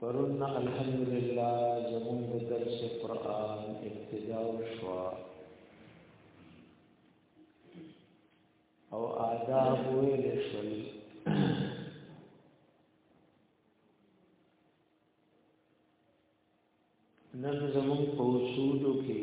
پرون الحمدلله زمون د درس قران ابتدا شو او آداب ویل شول نن زمون په اصولو کې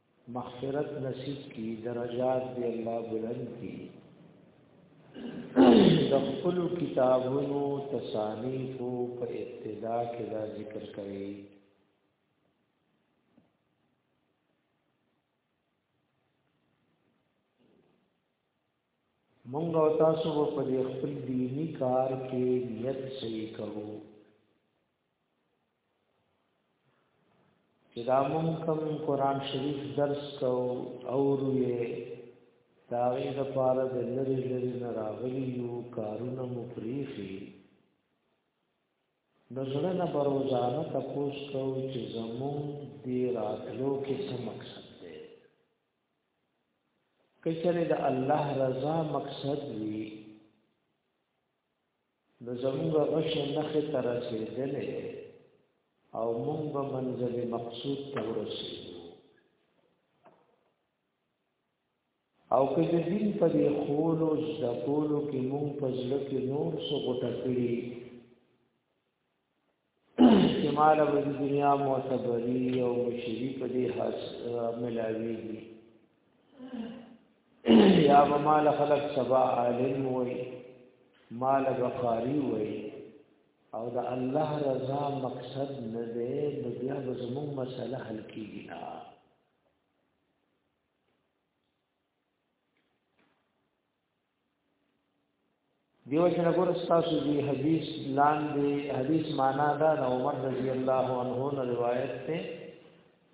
مغفرت نصیب کی درجات دی الله بلند کی د خپل کتابونو تصانیف په ابتدا کې دا ذکر کړي مونږ او تاسو په خپل دینی کار کې نیت صحیح کوو چې دا مونږ کوم قران شریف درس کو او روی دا غي د پاره د لری لری نه راغلی یو کارونه مو پریخي د زړه نه بروزانه تاسو کو چې زمون دی راتلو کې څه مقصد دی کچره د الله رضا مقصد وي نو زموږ غش نخې ته رسېدلې او موږ به منزل مقصود ته ورسېږو او که د دین په دې خولو زده کولو کې موږ په زړه کې نور څه غوټه کړي استعمال او دنیا معتبری او مشری په دې حس ملاوی دي یا مال خلق سبا عالم وای مال بخاری وای او دا الله رضا مقصد نه دی نو بیا به زموږ مسله حل کیږي نه دیو جن ګور تاسو دی حدیث لاندې حدیث معنا دا د عمر رضی الله عنه نه روایت ده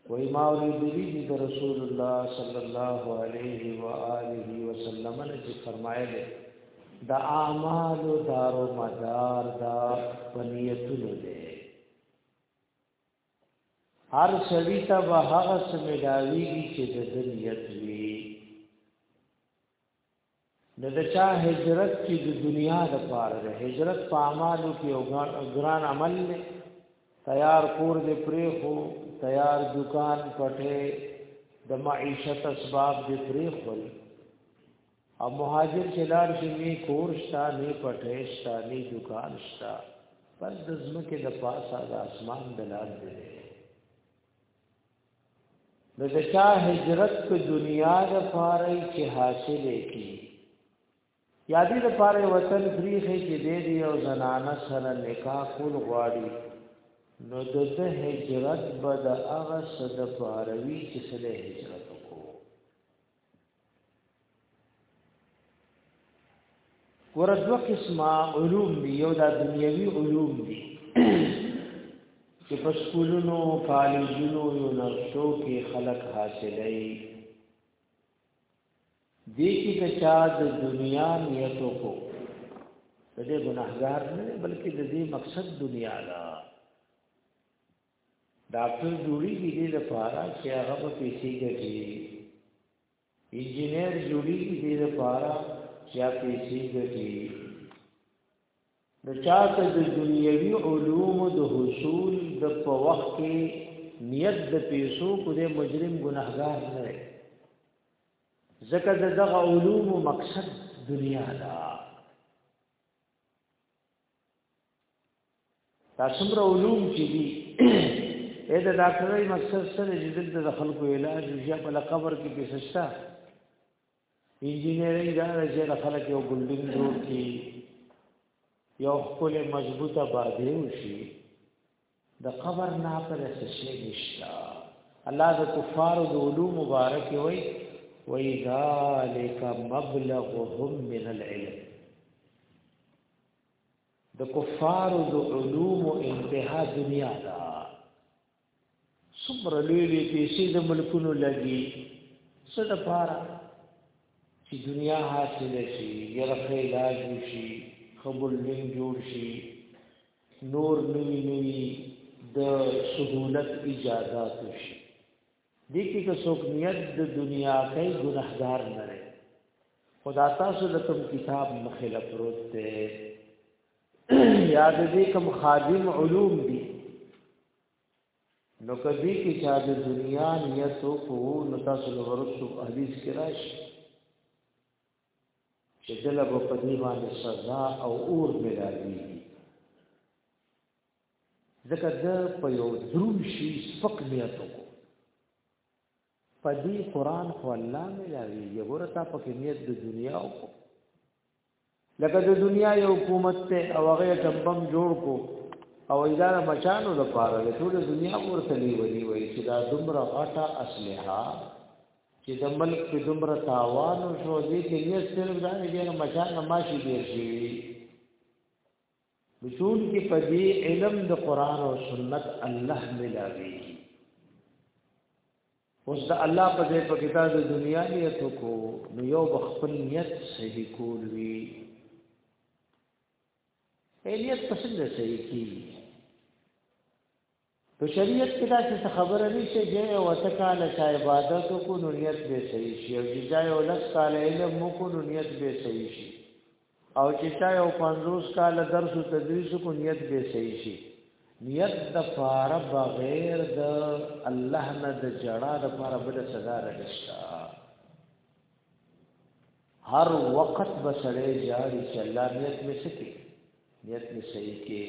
وای ما اوریدلی دی د رسول الله صلی الله علیه و آله وسلم نه چې فرمایله د اعمال دارو مدار دا بنیتونه ده هر سړی ته به هغه سملاویږي چې د دنیت وی نو د چا هجرت چې د دنیا د پاره ده هجرت په اعمالو کې او ګران عمل نه تیار کور دې پرې خو تیار دکان پټه د معیشت اسباب دې پرې خو او مهاجر چې لار شي نه کور شتا نه پټه شتا نه دکان شتا بس د زمکه د پاسه د اسمان د لار دی نو د چا هجرت په دنیا د پاره چې حاصل کی یادی د پاره وطن فریخه چې دې دی او زنانه سره نکاح کول غواړي نو د هجرت به د هغه صد پاروي چې سره هجرت ګوره دوه قسمه علوم دي یو دا دنیوي علوم دي چې په سکولونو کالجونو یو نرسو کې خلق حاصلې دي کې د چا د دنیا نیت کو د دې ګناهګار نه بلکې د دې مقصد دنیا ده ډاکټر جوړیږي دې لپاره چې هغه په پیسې ګټي انجینر جوړیږي دې لپاره چې هغه پیسې ګټي د چاته د دنیوي علوم د حصول د په وخت کې نیت د پیسو کو د مجرم ګناهګار نه دی ځکه دغه علوم مقصد دنیا ده دا څومره علوم چې دي اې دا ډاکټرای مقصد سره چې دلته د خلکو علاج یا په قبر کې پیسشتا انجینرینګ دا چې د خلک یو ګلډینګ جوړ کی یو خپل مضبوطه باندې وشي د قبر نه پر څه نشتا الله د کفار د علوم مبارک وي وي ذالک مبلغهم من العلم د کفار د علوم انتها دنیا دا څومره لوی لوی پیسې د ملکونو لګي څه د پاره چې دنیا حاصله شي یره خیلاج شي خبر لین جوړ شي نور نوی نوی د سهولت اجازات شي د کې که څوک نیت د دنیا کوي ګناهګار نه لري خدا تاسو د کوم کتاب مخله پروت دی یاد دې کوم خادم علوم دي نو کدی کې چا د دنیا نیت کو نو تاسو له ورسو حدیث کې راشي چې دله به په دې باندې سزا او اور ملاوي ځکه دا په یو دروم شي سپک نیت کو په دې قران خو الله ملاوي یوره تا په نیت د دنیا او کو لکه د دنیا یو حکومت ته او هغه ټمبم جوړ کو او اداره مچانو د پاره له ټول دنیا ورته نیولې وي چې دا دومره غټه اصلها چې د ملک په دومره تاوان شو دې کې یې صرف دا نه ګره مچا نه ماشي دې شي بشون کې په دې علم د قران او سنت الله ملاوي اوس د الله په دې په کتاب د دنیا نیت کو نو یو بخپل نیت صحیح کول وی الیت پسند صحیح کی په شریعت کې دا څه خبره نشته چې یو وتکال چا عبادت کو نو نیت به صحیح شي او چې چا یو لس کال علم کو نو نیت به صحیح شي او چې چا یو 50 کال درس او تدریس کو نیت به صحیح شي نیت د فار بغیر د الله نه د جړا د فار بل سزا رښتا هر وخت بسړې جاری چې الله نیت مې سکی نیت مې صحیح کې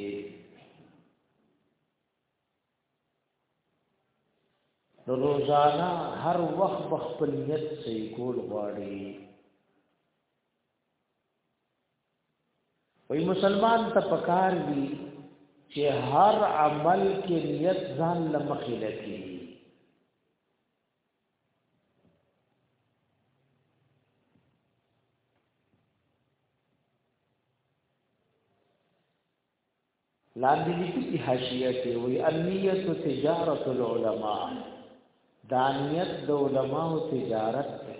روزانه هر وخت بخپل نیت صحیح کول غواړي وی مسلمان ته پکار دی چې هر عمل کې نیت ځان لمخې لکې لاندې لیکلي حاشیه کې وی النیه تجارت العلماء دانیت د علماء تجارت ته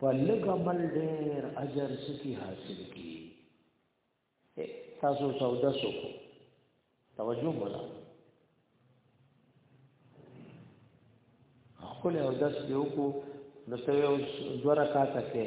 په لږ عمل ډېر اجر سکی حاصل کی تاسو سودا سو توجه ولا خپل او داس یو کو نو ته یو دوه رکعات کې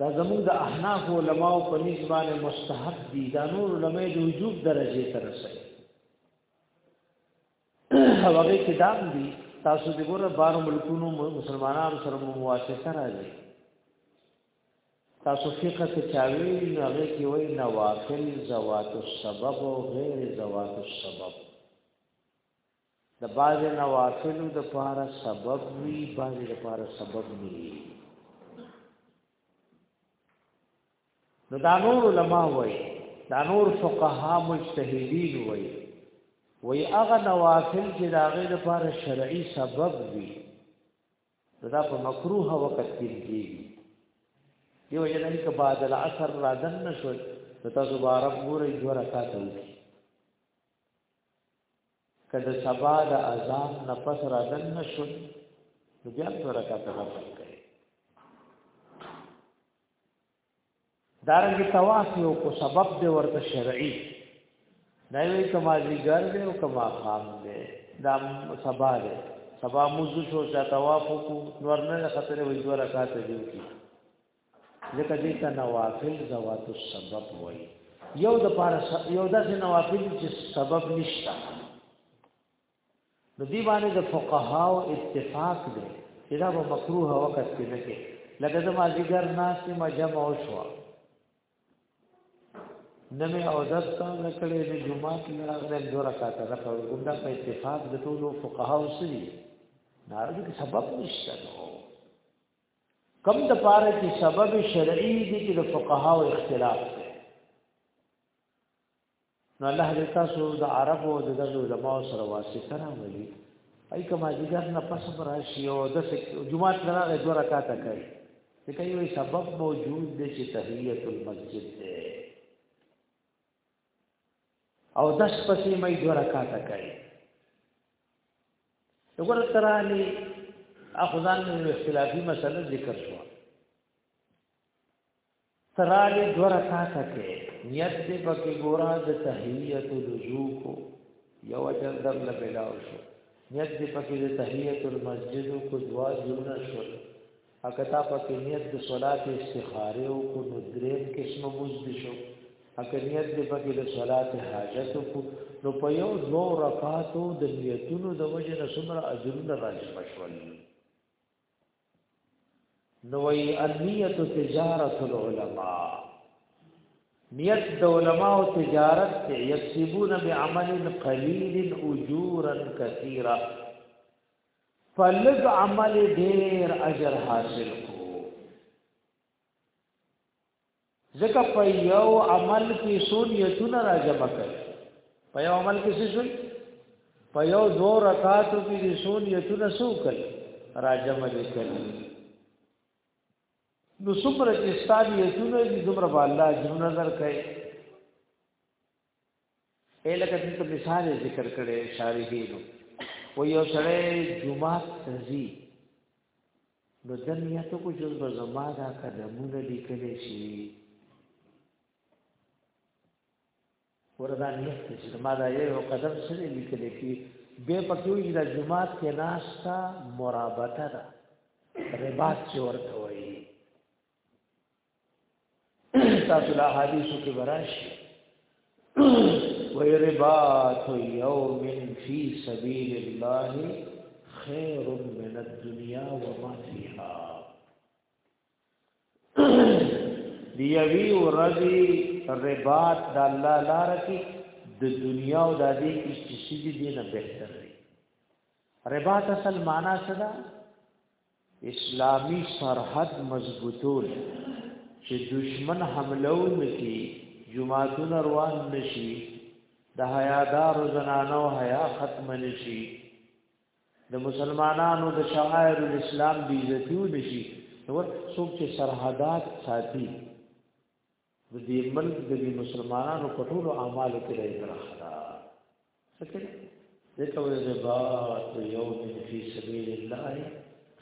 دا زموږ د احناف علماو په نسبت مستحب دي دا نور علماء د وجوب درجه ته رسي هغه کې دا دي تاسو د ګوره بار ملکونو مسلمانانو سره موافقه راځي تاسو فقہ ته چاوي نو هغه کې وای نوافل زوات السبب او غیر زوات السبب د باز نوافل د پاره سبب وی باز د پاره سبب نی نو دا نور علما وای دا نور فقها مجتهدین وای وای هغه نوافل چې دا غي د پاره شرعي سبب وی دا په مکروه وخت کې کیږي یو جنن کې بعد العصر را دن نشو تاسو بارک ګورې جوړه کاته وکړي که د سبا د اذان نفس را دن نشو نو بیا په رکعت غفل کوي دارنګ طواف یو کو سبب دی ورته شرعي نه وی کما زیګر دی او کما خام دی دا سبا دی سبا موضوع شو چې طواف کو نور نه خطر وي دوه رکعات دی ځکه دې ته نوافل ذوات السبب وایي یو د پاره یو داسې نوافل چې سبب نشته نو دی باندې د فقها او اتفاق دی چې دا به مکروه وخت کې نه کې لکه زما ذکر ناس کې مجمع او شوا نمه او دس تا نکړې د جمعه کې راغلم دوه رکعات راکړو ګمدا په اتفاق د ټولو فقها او سړي نارځي سبب نشته نو کم د پاره چې سبب شرعي دي چې د فقها او اختلاف دی نو الله دې تاسو د عرب او د علماء سره واسطه نه ولي اي کما جګر نه پس پر شي او د جمعه لراغه دوه رکعات کوي چې کوي سبب موجود دی چې تحیت المسجد دی او دش پسې مې دوه رکعاته کوي وګور ترالي اخذان من اختلافي مسله ذکر شو ترالي دوه رکعاته کوي نیت دې پکې ګورا د تحیت الوضو کو یو اجر در لګلاو شو نیت دې پکې د تحیت المسجد کو دعا جوړ شو اکتا په نیت د صلات استخاره او کو نو درې قسم مزد شو اکه نیت د پکې د صلات حاجت کو نو په یو دو رکعاتو د نیتونو د وجه نه څومره اجرونه راځي مشول نو ای انیت تجارت العلماء نیت د علماء او تجارت ته یکسبون بعمل قلیل اجورا کثیره په لږ عمل ډیر اجر حاصل کو ځکه په یو عمل کې سون یتون را جمع کړي په یو عمل کې څه شول په یو دو رکعاتو کې سون یتون سو کړي را جمع کړي نو څومره چې ستاسو یتون دي دومره الله جن نظر کوي اې لکه دلته مثال ذکر کړي شارحینو و یو سره جمعه تزي نو د نیت کو جز به زما دا قدمونه لیکل شي وردا نیت چې زما دا یو قدم سره لیکل کی به پکې وي دا جمعه کې ناشتا مرابطه ده رباط چې ورته وایي تاسو لا حدیثو کې براشي ويربات يوم في سبيل الله خير من الدنيا وما فيها دیوی ورځي ربات د الله لار کې د دنیا او د دې چې شي دې نه بهتر دی ربات اصل معنا څه ده اسلامی سرحد مضبوطول چې دشمن حمله ونکي جماعتونه روان نشي د حیادار زنانو حیا ختم نشي د مسلمانانو د شعائر الاسلام بی عزتیو نشي نو څوک چې سرحدات ساتي د دې ملک د مسلمانانو په ټولو اعمالو کې د اکراه ده فکر دته وی ربا تو یوم فی سبیل الله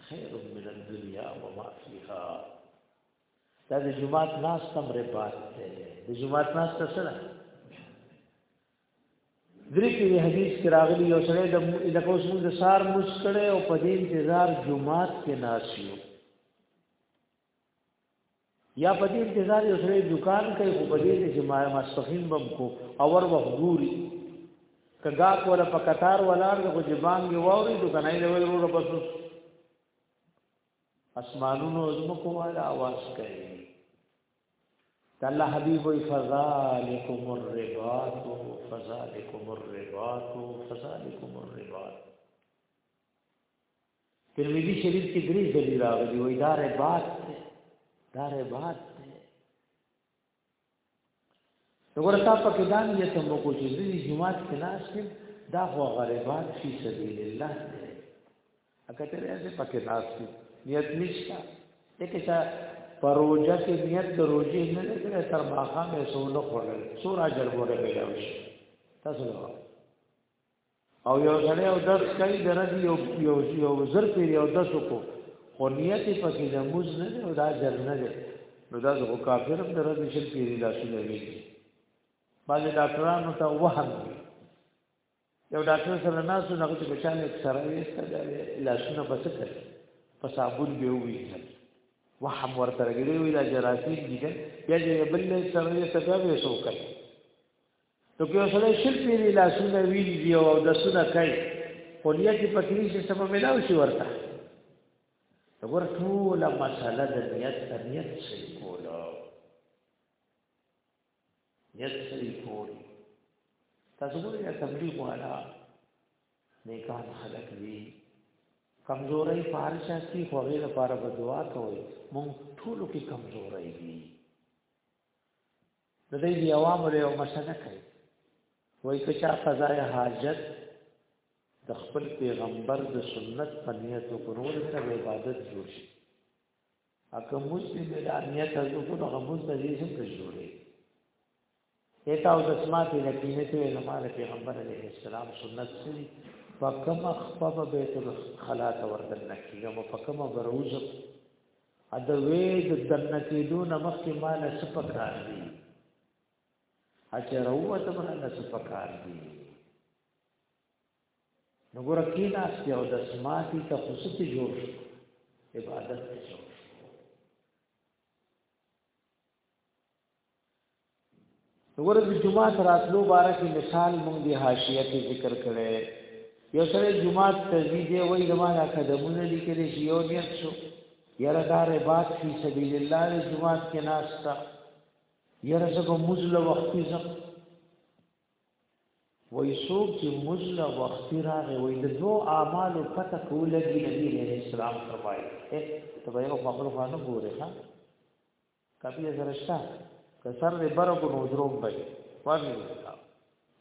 خیر من الدنیا وما فیها دا د جمعات ناس تم ربا ته د جمعات ناس ته سره درې کې حدیث کې راغلی یو سره د لکه اوس موږ د سار مشکړه او په دې انتظار جمعات کې ناسیو یا په دې انتظار یو سره دکان کوي خو په دې چې ما مسخین بم کو اور وخت ګوري کګا کوله په قطار ولاړ کو چې باندې ووري دکان یې وایي ورو بس اسمانونو زمکو والا आवाज کوي الله حبيب وي فذالکم الرباط فذالکم الرباط فذالکم الرباط ترمذی شریف کې درې ځلې راغلي وای دا ربات دی دا ربات دی وګوره تا په کې دا نیت مو کو چې دې جمعات کې ناشته دا هو غریبات فی سبیل الله دی اګه ته دې په کې ناشته نیت نشته دغه چې پروژه کې نیت د روزي نه لګره تر ماخه مې سونه خورل سورا جربوره پیدا وشي تاسو نو او یو سړی او دس کوي درځي یو یو یو زر پیر یو دس کو خو نیت په کې د موز نه دی او دا جر نه دی نو دا زه کافر هم درځي چې پیری دا شي لوي باندې ډاکټرانو ته وهم یو ډاکټر سره ناس نه کوي چې چانه سره یې ستړي لاسونه بس کړ په صابون به وي وهم ورته رګړي وي دا جراثیم دي بیا دې بل سره یې څه به وسو کوي نو که سره شل پیری لاسونه ویلی دی او د سونه کوي خو نیت په کلی چې سبب ملاو شي ورته وګور ټول مساله د نیت د نیت سې کوله نیت سې کول تاسو ګورئ تبلیغ والا نیکان خلق دی کمزورې فارشا کی خو غیر لپاره بدوا کوي مونږ ټول کې کمزورې دي د دې دی عوامو له مسنه کوي وای که چا قضای حاجت د خپل پیغمبر د سنت په نیت او قرور سره عبادت جوړ شي اګه مسلم د نیت او قرور هغه مسلم دې څه جوړي ایتا او د سماعت د کینې ته د مال پیغمبر علیه السلام سنت سری فکم خفب بیت الخلا ته وردن نکیږم فکم بروزم د وید دنه کېدو نه مخکې ما نه څه پکار دي اچې راوته ما نه څه پکار دي نو ګور کې ناس ته او د سماعتي ته خصوصي جوړ شو عبادت ته جوړ شو ورځ جمعه راتلو بارک مثال مونږ دی حاشیه کې ذکر کړي یو سره جمعه تزیده وای زمانہ قدمونه لیکل شي یو نیت شو یره دار باد فی سبیل الله د جمعه کې ناشتا یره سبا مزل وختي زم وای څوک چې مزل وختي راغی وای د دوه اعمالو پته کولږي نبی اسلام فرمایي ته به یو خبر خانه ګوره ها کاپی یې سره شته که سر دې بره کو نو دروغ به وي واغې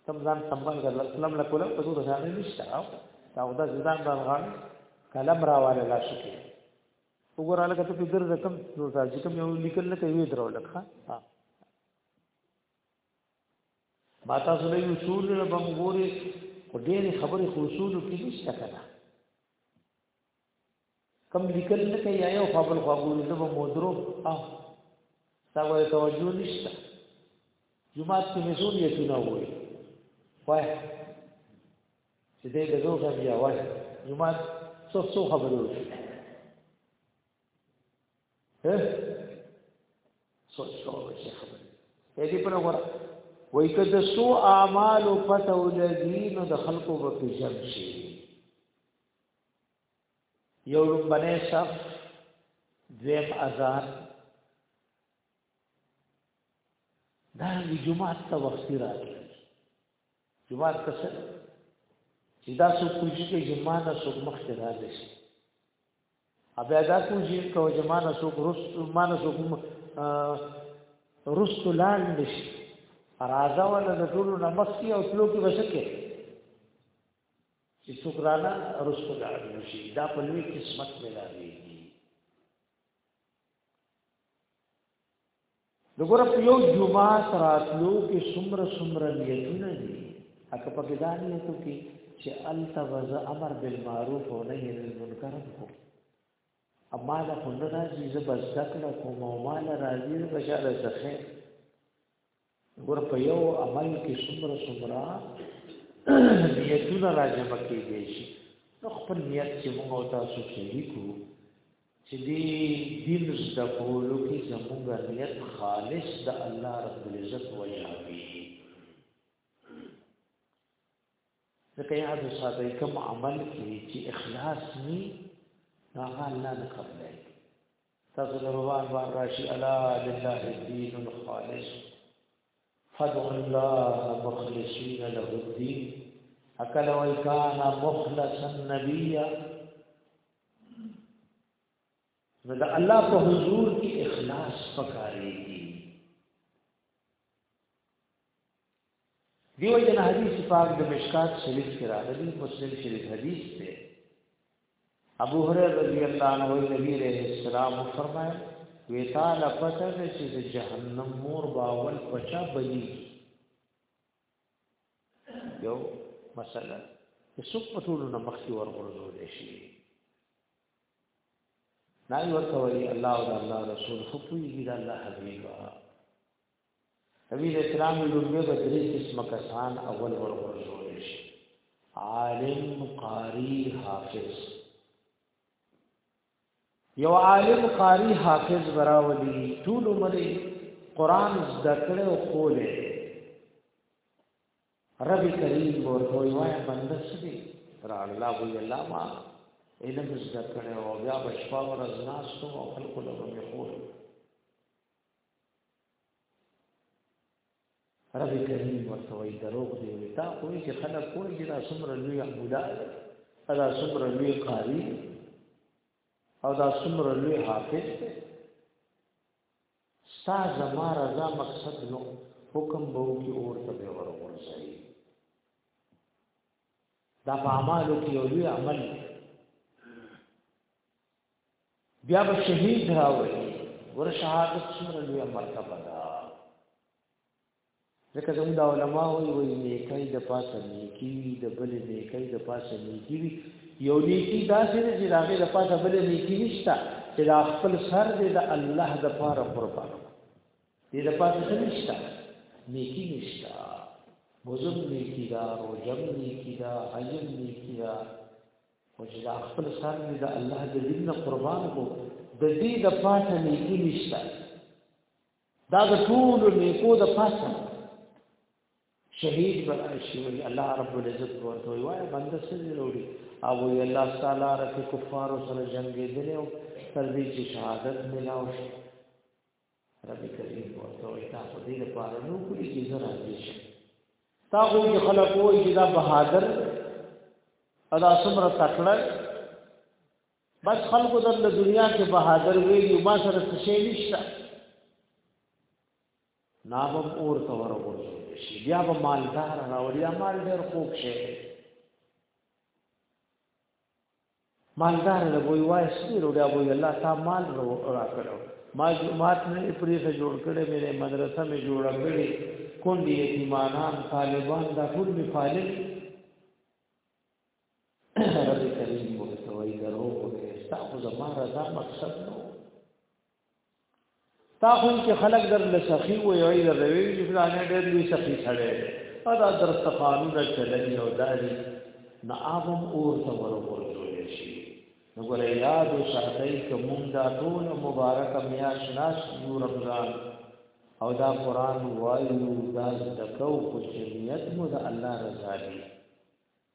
تم ځان سمبال کړه اسلام له کوله په دوه ځان نشته او دا ودا ځان باندې غان کلم راواله لا شکه وګوره لکه ته فکر زکم نو راځي کوم یو لیکل نه کوي درو لکه ها ما تاسو له اصول له بمګوري خو ډېرې خبرې خو اصول کې نشته کنه کم لیکل نه کوي یو خپل خواګوري زبو مودرو او تاوه توجه نشته جمعات کې مسول یتونه وای وای چې دې د دوه بیا وای جمعات څو څو خبرې وشي ها سوچ کوو چې خبرې دې په نور وای کده سو اعمال پته ولګي نو د خلکو په پیژن شي یو لومبنه شب دویم اذان دا جمعه ته وخت راځي جمعه ته څه چې دا څو کوجي کې جمعه نه څو مخ ته راځي ابیا دا کوجي کو جمعه نه څو رست ما نه څو رست لال نشي راځه ولا د ټولو نمسي او ټولو کې وسکه چې څوک رانه رسو لاړ نشي دا په لوی قسمت ملاويږي دغه په یو جمعه راتلو کې سمره سمره نیتونه دي اکه په دا نیتو کې چې انت وز امر بالمعروف او نهی عن المنکر کو اما له خلنا چې زبر ذکر کوم او مال راځي بشاره څخه ګور په یو عمل کې څومره څومره نیتونه راجمع کېږي شي نو خپل نیت چې موږ او تاسو صحیح کو چې دې دین زده کولو کې زموږ نیت خالص د الله رب العزت وجه وي ځکه یاد ساته کوم عمل کې چې اخلاص ني هغه الله نه قبلای تاسو له روان بار راشي الا لله الدين الخالص فدعوا الله مخلصين له الدين اکل وای کان مخلصا نبیا نو د الله په حضور کې اخلاص پکاري دیو جن حدیث پاک د مشکات شریف کې راغلی مسلم شریف حدیث دی ابو هريره رضی الله عنه نبی عليه السلام فرمایي وی تعالی پته ده چې د جهنم مور باول پچا بلی یو مسله چې څوک په ټولو نه مخکې ورغورځول شي نه ورته وی الله او الله رسول خو پوری دی الله حبیبا نبی اسلام لومبه به درې قسمه کسان اول ورغورځول شي عالم قاری حافظ یو عالم قاری حافظ براولي ټول عمر قران زده کړو او کوله رب کریم ورته وایي بنده سړي را الله وی الله ما علم زده کړو او بیا بشپا ورځ ناس او خلق له مخور رب کریم ورته وی دروغ دی وی تا خو چې خلک کوی چې دا څومره لوی عبدا دا څومره لوی قاری او دا څومره لوی حافظ دی ستا زما رضا مقصد نو حکم به کی اور ته به ورغورځي دا په اعمالو کې یو لوی عمل بیا به شهید راوړي ور شهادت څومره لوی مرتبه ده ځکه زموږ د علما وایي وایي نیکي د پاسه نیکي وي د بلې نیکي د پاسه نیکي وي یو نیکي داسې ده چې د هغې د پاسه بلې نیکي نشته چې دا خپل سر دې د الله د پاره قربان دې د پاسه څه نشته نیکي نشته موزم نیکي دا روژم نیکي دا حجم نیکي دا خو چې دا خپل سر دې د الله د دین نه قربان کو د دې د پاسه نیکی نشته دا د ټول نیکو د پاسه شهید بنا شي وي الله رب العزت ورته وي وای بنده سره وروړي او وي الله تعالی رکه کفار سره جنگي دي او تر دې چې شهادت ملاو شي رب کریم ورته وایي تاسو دې لپاره نو کړی چې زه راځي شم تا خو چې خلک وایي چې دا بهادر ادا سمره تکړه بس خلکو د دنیا کې بهادر ویلی ما سره څه شي نشته نام اور ته ورغورځول شي بیا به مالدار راوړي مال ډېر خوږ شي مالدار له وی وای سپی روډا وی الله تا مال رو را کړو ما جمعات نه پریخه جوړ کړې مې مدرسه مې جوړ کړې کونډې یتیمانان طالبان دا ټول می فالل رب کریم وو ته وای درو وو تاسو زماره دا مقصد نو تا خو چې خلک در له سخی و یو ای در وی چې فلانه ډېر لوی سخی سره او دا در صفانو نه چللی او داري نه اوم اور ته ورور جوړ شي نو ګره یاد او ساتي کوم دا ټول مبارک میاش ناش یو رمضان او دا قران وایو دا دکو خو چې نیت مو د الله رضا دی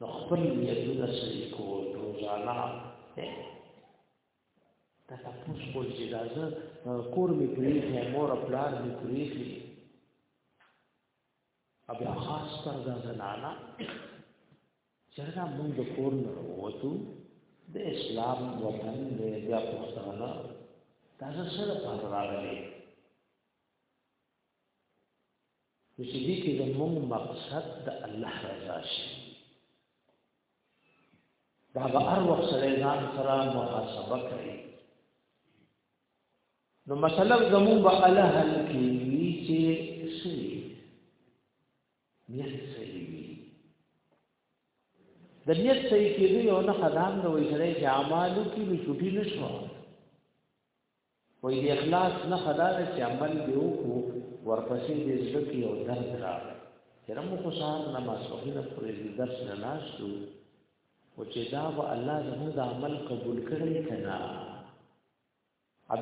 نو خپل نیتونه صحیح کول روزانه دا تاسو کول چې دا زه کور مې پریږدم مور پلار مې پریږدم بیا خاص کر دا زنانا چرګه موږ د کور نه ووتو د اسلام وطن دې بیا پښتانه دا سره پاتره راغلي چې دې کې زموږ مقصد د الله رضا شي دا به هر وخت سره ځان سره محاسبه کوي نو مطلب زموږ به الله حل کوي چې سړي نیت صحیح وي د نیت صحیح کېدو یو نه خدام د وایي سره چې اعمالو کې به چټي نشو وای د اخلاص نه خدا د چې عمل دی او کو ورپسې د زړه او درد را چر مو کو سار نه مسوخینه پرې د درس نه ناشتو او چې دا به الله زموږ د عمل قبول کړي کنا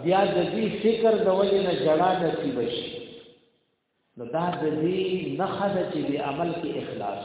بیا د دې فکر د ولې نه جړا نصیب شي نو دا د دې نه خدای چې د عمل کې اخلاص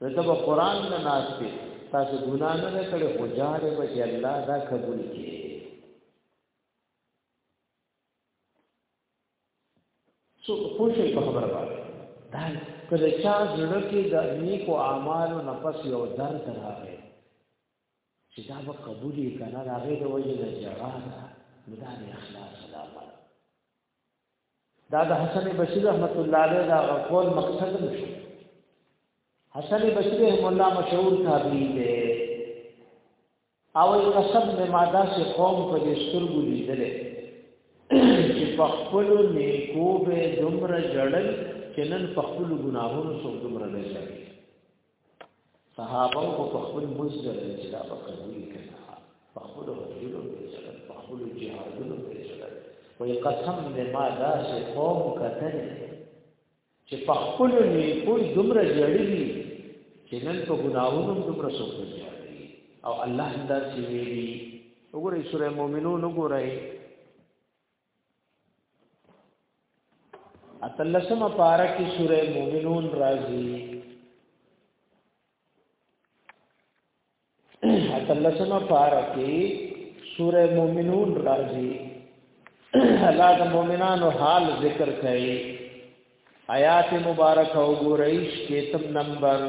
نو ته به قران نه ناس کې تاسو ګنا نه کړې خو جاړې به چې الله دا قبول کړي څو خوشې په خبره باندې دا کله چې زړه کې د نیکو اعمالو نفس یو درد راغی چې دا به قبول کړي کنه راغی د وجه د جړا دا د اخلاص علامه دا د حسن بصری رحمت الله علیه دا قول مقصد نشو حسن بصری رحم الله مشهور تابعی دی او قسم نه ماده سے قوم په دې سترګو لیدل چې په خپل نیکو به دومره جړل چې نن په خپل ګناهونو سو دومره نه شي صحابه او په خپل مزل چې دا په قبول کړه په خپل هجرو کې سره په خپل جهادونو کې سره وي قسم دې ما دا چې قوم کتل چې په خپل نه کوئی دومره جړلی چې نن په ګناوونو دومره څوک جړلی او الله دا چې ویلي وګورئ سورې مؤمنون وګورئ اتلسم پارا کی سورہ مومنون راضی اتلسم پارا کی سورہ مومنون راضی الله د مؤمنانو حال ذکر کړي آیات مبارک او ګورئ شپږم نمبر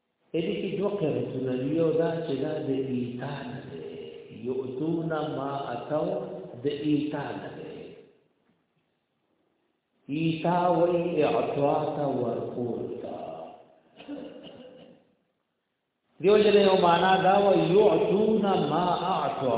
دې کې دوه قرتونه یو دا چې دا د ایتا نه دی یؤتون ما اتو د ایتا نه دی ایتا وی اعطا تا ورکول تا دیو جنه یو معنا دا و یؤتون ما اعطا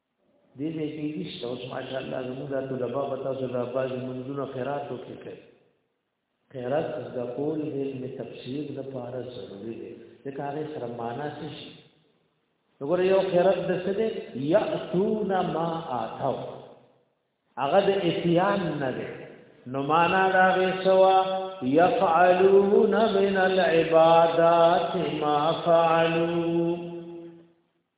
دې دې کې نشته اوس ماشاءالله زموږ د طلبه په تاسو د باز منځونو خیرات وکړي خیرات د کول د علم تفسیر د پاره ضروري دی د کارې سره معنا څه شي وګوره یو خیرات د څه دی یاتون ما اتو هغه د اتیان نه دی نو معنا دا وی سوا یفعلون من العبادات ما فعلوا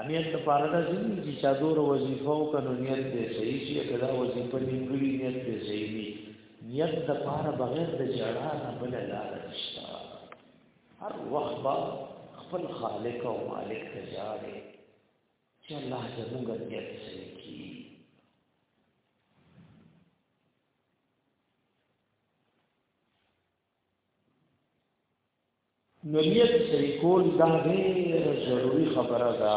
امیت ته پاره ده چې چا دور وظیفه او کنو نیت دې صحیح شي کدا وظیفه نیمګړي نیت دې صحیح وي نیت د پاره بغیر د جړا نه بل لار نشته هر وخت با خپل خالق او مالک ته جاړي چې الله زموږ نیت صحیح کړي نو نیت صحیح کول دا ډېره ضروری خبره ده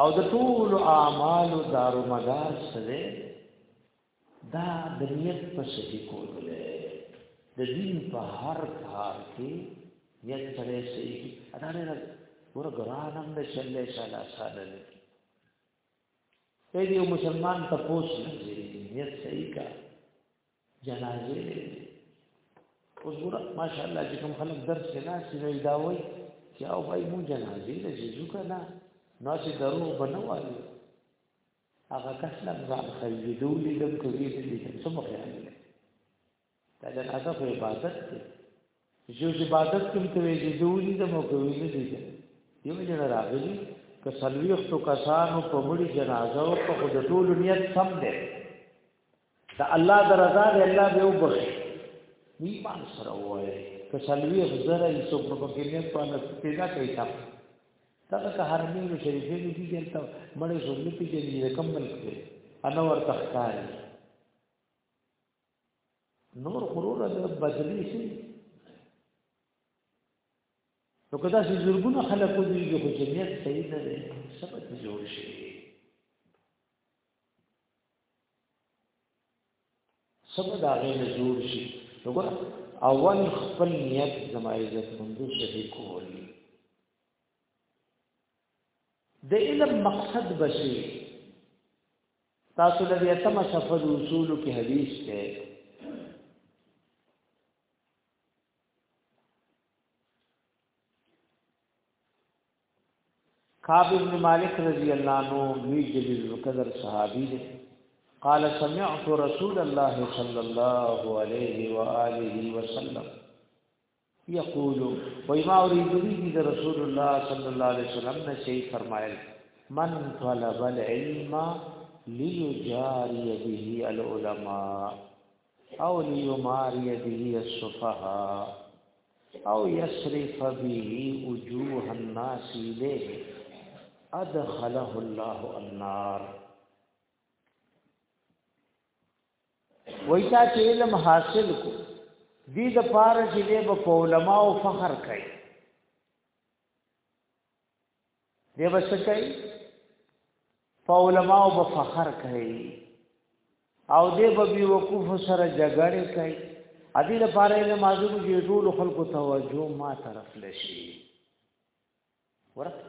او د ټول اعمال دارو مدار سره دا د نیت په صحیح کول ده د دین په هر کار کې نیت سره صحیح ادا نه ګور ګرانم د چلې شاله ساده اې دې مسلمان ته پوس لږه نیت صحیح کا جنازه دې اوس ګور ماشاءالله چې کوم خلک درس کې نه سي وي دا وای چې او بھائی مو جنازه دې جوړ کنا نو چې درو بنوالي هغه کس لږ ځان خریدو لیدم کوي دې څه مخه دا جنازه خو عبادت دی جو چې عبادت کوم ته ویږي دوی د مکوې نه دي یو جن راغلی که سلويختو کسانو په مړي جنازه او په خود ټول نیت سم دی دا الله درزا دی الله به وبخي ایمان سره وایي که سلويخ زره یې څو په کې نیت باندې پیدا کوي تا دا که هر نیو شریفې دي چې تل مړې زوم نه پیږي کم ملک دی انا ورته ښکاري نور غرور د بدلی شي نو کدا چې زرګونه خلک دې یو جمعیت صحیح نه دی سبا ته جوړ شي سبا دا غیر جوړ شي نو اول خپل نیت زما عزت مند شهي کولی د علم مقصد بشي تاسو لري اتم صفه د اصول کې حدیث ته کعب بن مالک رضی اللہ عنہ لوی جلیل القدر صحابی دے قال سمعت رسول الله صلی الله علیه و آله وسلم يقول وما أريد به رسول الله صلى الله عليه وسلم نے صحیح فرمائل من طلب العلم ليجاري به العلماء او ليماري به السفهاء او يصرف به وجوه الناس إليه أدخله الله النار وای تا چې علم حاصل کو دې د پاره چې دې په علما او فخر کوي دې بس کوي په علما او په فخر کوي او دې په بي وقوف سره جګړه کوي ا دې لپاره علم حاصل کو چې ټول خلکو توجه ما طرف لشي ورک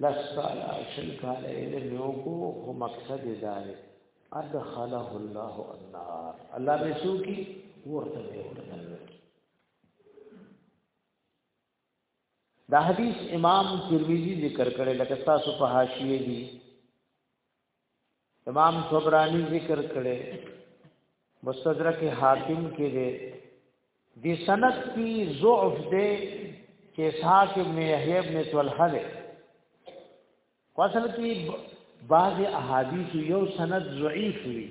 لس کال شل کال علم یو کو خو مقصد دا دی ادخله الله النار الله به سو کی ورته به ورته دا حدیث امام ترمذی ذکر کړي لکه تاسو په حاشیه دی امام صبرانی ذکر کړي مستدرک حاکم کې دي د سند کی ضعف دې چې اسحاق ابن یحیی ابن طلحه دې اصل کې بعض احادیث یو سند ضعیف وي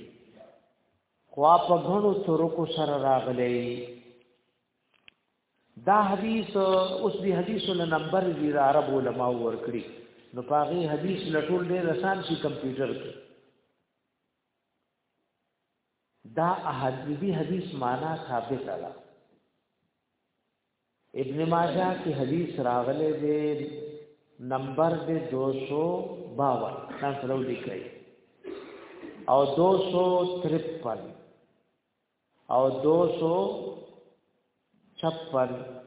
خوا په غنو ترکو سره راغلي دا حدیث اوس دی حدیثو نه نمبر دی د عرب علماء ور کړی نو پاغي حدیث لټول ډیر آسان شي کمپیوټر کې دا احادیث حدیث معنا ثابت ده ابن ماجه کې حدیث راغله دی نمبر دی 252 تاسو راو لیکئ او 253 او 256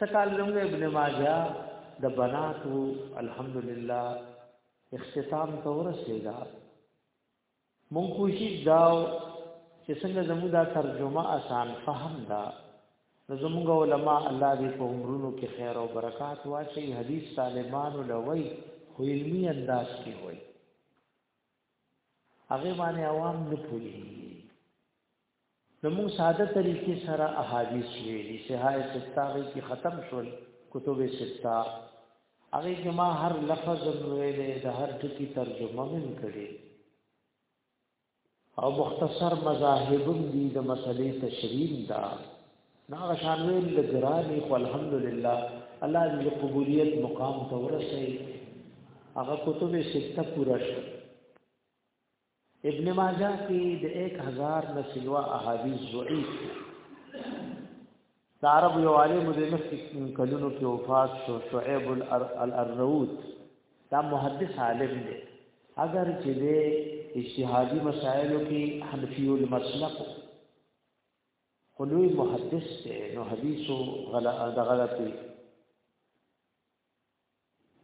سکال لومړی ابن ماجه د بناتو الحمدلله اختتام ته ورسېدا مونږ کوشش داو چې څنګه زموږ دا ترجمه آسان فهم دا زموږ علما الله دې په عمرونو کې خیر او برکات واچي حدیث طالبانو لوي خو علمي انداز کې وي هغه باندې عوام نه پوي زموږ ساده طریقې سره احادیث ویلي صحای ستاغي کې ختم شول کتب ستا هغه جما هر لفظ ویلې د هر ټکی ترجمه من کړي او مختصر مذاهب دي د مسلې تشریح دا نا شان ویل د ګرانی خو الحمدلله الله دې قبولیت مقام ته ورسي هغه کتب سته پورا شو ابن ماجه کې د 1000 نسلوا احادیث ضعیف د عرب یو عالم د مخکې کلونو کې وفات شو شعیب الارنوت دا محدث عالم دی اگر چې د اجتهادي مسائلو کې حنفی المسلک خلوی محدث دی نو حدیثو غلا د غلطي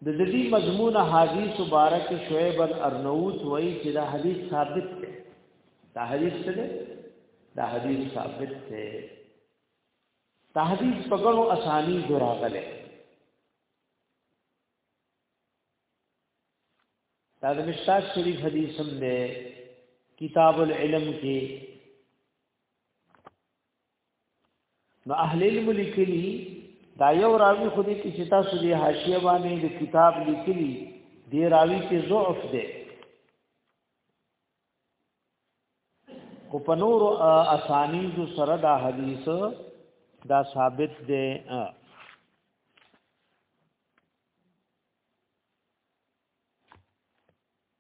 د دې مضمون حدیث مبارک شعیب الارنوت وایي چې دا حدیث ثابت دی دا حدیث څه دی دا حدیث ثابت دی دا حدیث په ګڼو اسانی دراغله دا د مشکات شریف حدیث هم دی کتاب العلم کې نو اهل علم لیکلی دا یو راوی خو دې کې چې تاسو دې حاشیه باندې د کتاب لیکلی دې راوی کې ضعف دی خو په نور اسانید سره دا حدیث دا ثابت دی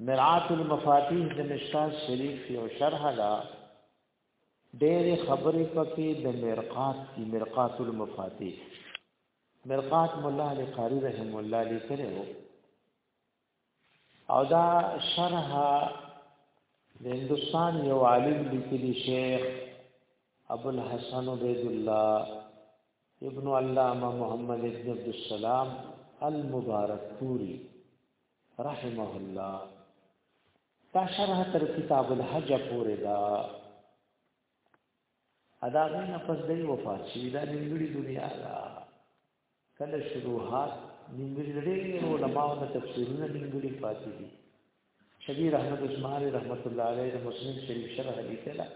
مرعات المفاتيح د مشکا شریف یو شرح دا ډېر خبرې پکې د مرقات کی مرقات المفاتيح مرقات مولا علی قاری رحم الله علی کړو او دا شرح د هندستان یو عالم لیکلی شیخ ابو الحسن عبد الله ابن علامه محمد ابن عبد السلام المبارک پوری رحمه الله دا شرح تر کتاب الحج پورې دا ادا غنه پس دی وفات شي دا نیمګړي دنیا دا کله شروعات نیمګړي لري علماء د تفسیرونه نیمګړي پاتې دي شبیر احمد عثمان رحمت الله علیه د مسلم شریف شرح لیکلا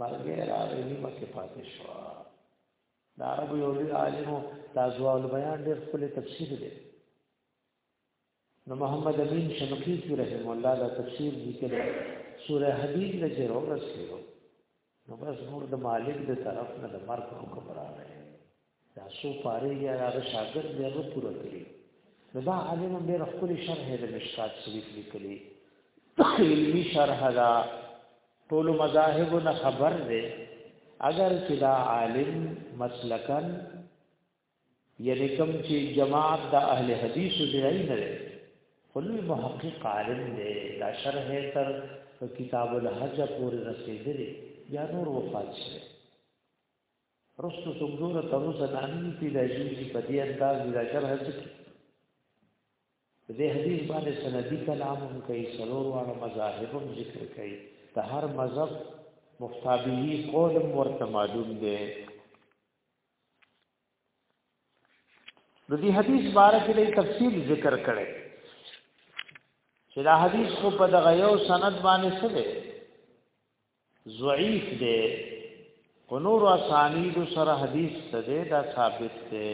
مرګه راغی نیمه کې پاتې شو د عربو یو لوی عالم تاسو ول بیان ډېر خپل تفسیر دی نو محمد امین شمقیتی رحم الله دا تفسیر لیکل سوره حدید نه چې راوړل نو بس نور د مالک د طرف نه د مرګ حکم راغی دا سو پاره یا هغه شاګرد دی هغه پوره کړی نو دا عالم هم ډېر خپل شرح د مشکات شریف لیکلی علمی شرح دا ټول مذاهب نه خبر دی اگر چې دا عالم مسلکن یعنی کوم چې جماعت د اهل حدیث ځای نه دی خلوی محقق عالم دی دا شرح تر کتاب الحج پورې رسیدلی یا نور وفات شوی رسو څومره تر اوسه دا نه پیدا شي چې په دې انداز د شر هڅه کوي دې حدیث باندې سندي کلام هم کوي سلور واړه مذاهب هم ذکر کوي د هر مذهب مفتابیی قول ورته معلوم دی د دې حدیث باره کې د تفصیل ذکر کړي چې دا حدیث خو په دغه یو سند باندې څه دی ضعیف دی په نور اسانید سره حدیث ته دی دا ثابت دی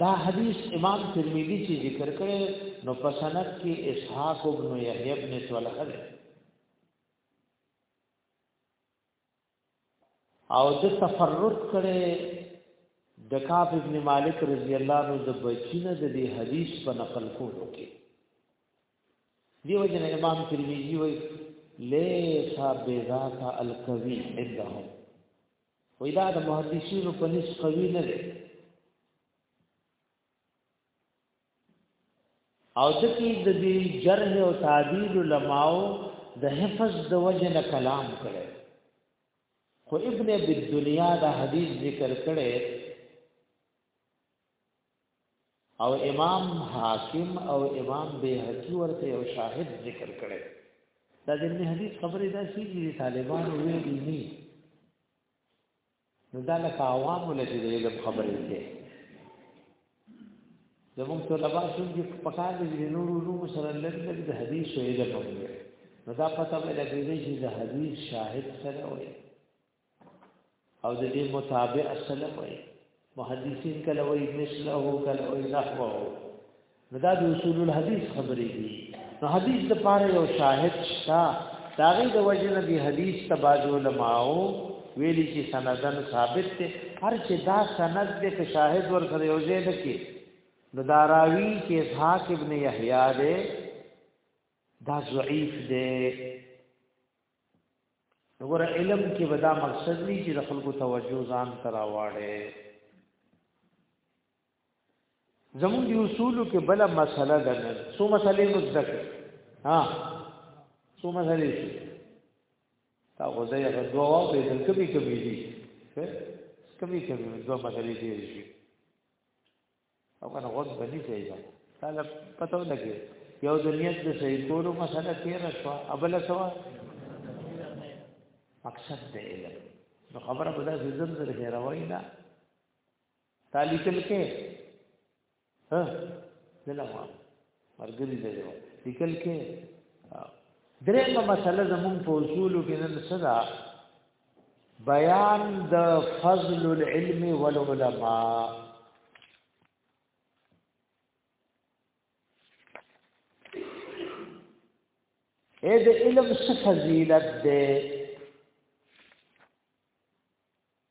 دا حدیث امام ترمذی چې ذکر کړي نو په سند کې اسحاق ابن یحیی ابن طلحه او د تفرد کړي د کعب ابن مالک رضی الله عنه د بچینه د دې حدیث په نقل کولو کې دیو جن امام ترمذی وایي ليس بذاك القوي عندهم وإذا د محدثینو په نس قوی نه دی او دکی د دې جرح او تعدیل علماو د حفظ د وجه نه کلام کړي خو ابن ابي دنیا دا حدیث ذکر کړي او امام حاکم او امام بیهقی ورته یو شاهد ذکر کړي دا د حدیث خبره ده چې طالبان ویلي نه نو دا لکه عوام له دې علم خبرې دي زموږ طلبه شوم چې په کار دي نور علوم سره لږ د حدیث او علم وي نو دا پته به لګېږي چې د حدیث شاهد سره وي او د دې متابع سره وي محدثین کله وي مثله کله وي نحوه دا د اصول الحديث خبرې دي نو حدیث د پاره یو شاهد شتا داغه د وجه نه دی حدیث تباجو علماو ویلی چې سندن ثابت ته هر چې دا سند دې که شاهد ور سره یو ځای دکی نو داراوی کې اسحاق ابن یحیی دې دا ضعیف دې وګوره علم کې ودا مقصد دی چې خلکو توجه ځان تراواړي زمون دی اصولو کې بل مسله ده نه سو مسلې مذکر ها سو مسلې شي تا غوځي هغه دوه او به دل کمی کمی دي کمی کمی دوه مسلې دي شي او کنه غوځ بلی ځای ده تعالی پته ولګي یو دنیا د صحیح کولو مسله تیر شو ابل سوا مقصد دی علم نو خبره به دا ځم زه راوړی نه تالی کل کې ها دلوا مرګري دی لیکل کې درېمه مسله زمون په اصول کې نن صدا بیان د فضل العلم والعلماء اې د علم څخه فضیلت ده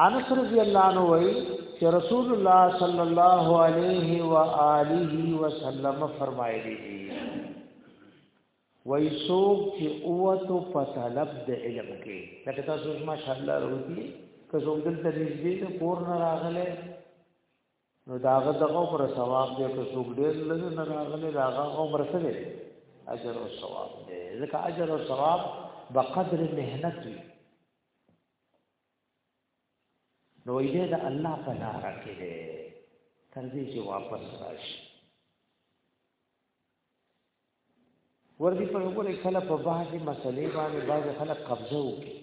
انس رضی الله عنه وی چې رسول الله صلی الله علیه و آله وسلم فرمایلی دی وای سوق چې اوته په طلب د علم کې لکه تاسو ماشاء الله وروتي که زوم دل ته نږدې ته کور نه راغله نو داغه دغه پر ثواب دی که څوک ډېر لږ نه راغله داغه عمر سره اجر او ثواب دی ځکه اجر او ثواب بقدر مهنت وي نو یې د الله په لار کې دی تر دې چې واپس راشي ورته په وګوره کله په باندې مسلې باندې باز خلک قبضه وکړي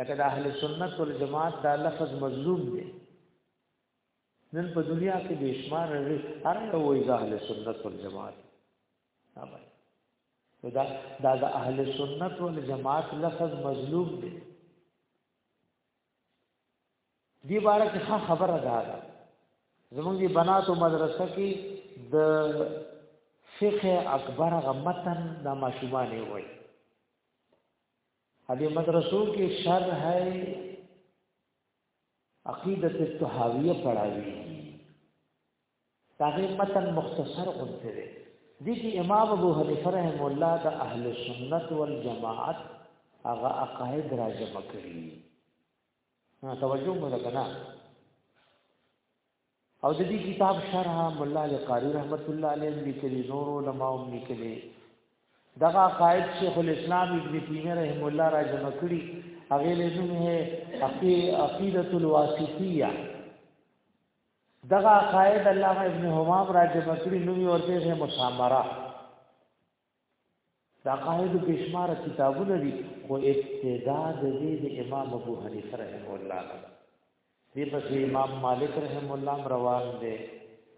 لکه د اهل سنت والجماعت دا لفظ مظلوم دی نن په دنیا کې بے شمار لري هر یو وای د اهل سنت والجماعت اوبای دا دا د اهل سنت والجماعت لفظ مظلوم دی دی باره کې ښه خبره ده زمونږ دی بناتو مدرسه کې د فقه اکبر غمتن د ماشومان وای هدي مدرسو کې شرح عقیدت التحاویه پڑھاوی تاغه متن مختصر غونته دی دي چې امام ابو حنیفه رحم الله د اهل سنت والجماعت هغه عقاید را جمع کړی ها توجه مو کنه او د دې کتاب شرح مولا علی قاری رحمت الله علیه لیکلی نور علماء هم لیکلی دغه قائد شیخ الاسلام ابن تیمیه رحم الله را جمع کړی هغه له نوم هه عقیدۃ الواسطیه دغه قائد علامه ابن حمام را جمع کړی نوم ورته مسامره دا قائد بشمار کتابونه دي خو ابتدا د دې د امام ابو حنیفه رحم الله دې پس امام مالک رحم الله روان دي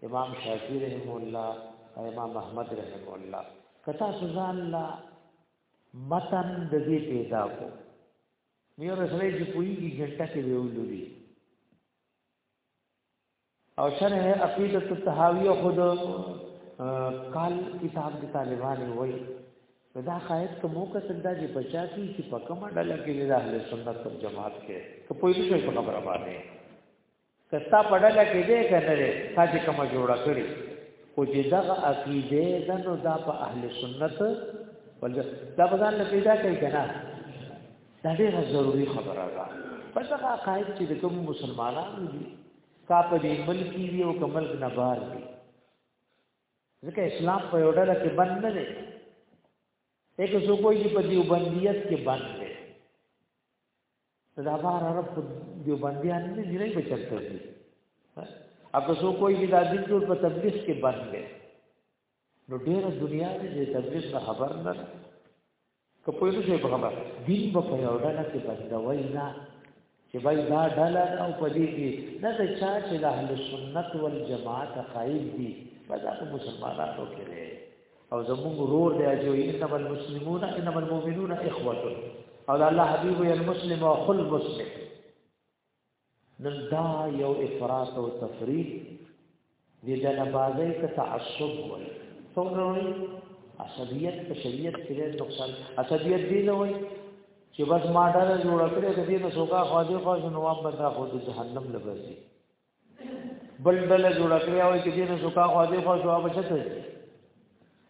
امام شافعی رحم الله او امام احمد رحم الله کتا سزان لا متن د دې پیدا کو مې رسول چې پوي کی ګټه کې ویولوري او شرح عقیدت التحاویه خود کال کتاب د طالبان وای دا قائد کومو کتل دا چې بچا کی چې په کومه ډله کې د اهل سنت او جماعت کې ته په دې څه خبره باندې کستا په ډله کې دې کنه دې تاسو کومه جوړه کړی خو چې دا عقیده ده نو دا په اهل سنت ول دا په ځان له پیدا کوي کنه دا ډیره ضروری خبره ده پس هغه قائد چې د کوم مسلمانانو دي کا په دې ملکی وی او کمل نه بار وی ځکه اسلام په یو ډله کې بند نه دی یک سو کوئی چې په دې بندیت کې بند دی دا بار عرب په دې بندیان نه دی نه بچته دي اګه سو کوئی چې د دې ټول په تبلیغ کې بند دی نو ډیره دنیا دې د تبلیغ نه خبر نه ده که په دې شی په خبر دین په په یو ډله کې بدلوي نه چې بای دا ډله او په دې کې نه د چا چې د اهل سنت والجماعت قائل دي بدا په مسلمانانو کې لري او زموږ رور دی چې انما المسلمون انما المؤمنون اخوه او الله حبيب المسلم او خل مسلم نن دا یو افراط او تفریط دی د نبازۍ ته تعصب وایي څنګه وایي عصبیت په شریعت کې ډېر نقصان عصبیت دی نه وایي چې بس ما ډار جوړ کړې د دې نه سوګه خواجه خواجه نو واپس دا خو د جهنم لګځي بل ډله جوړ کړې او چې دې نه سوګه خواجه خواجه واپس ته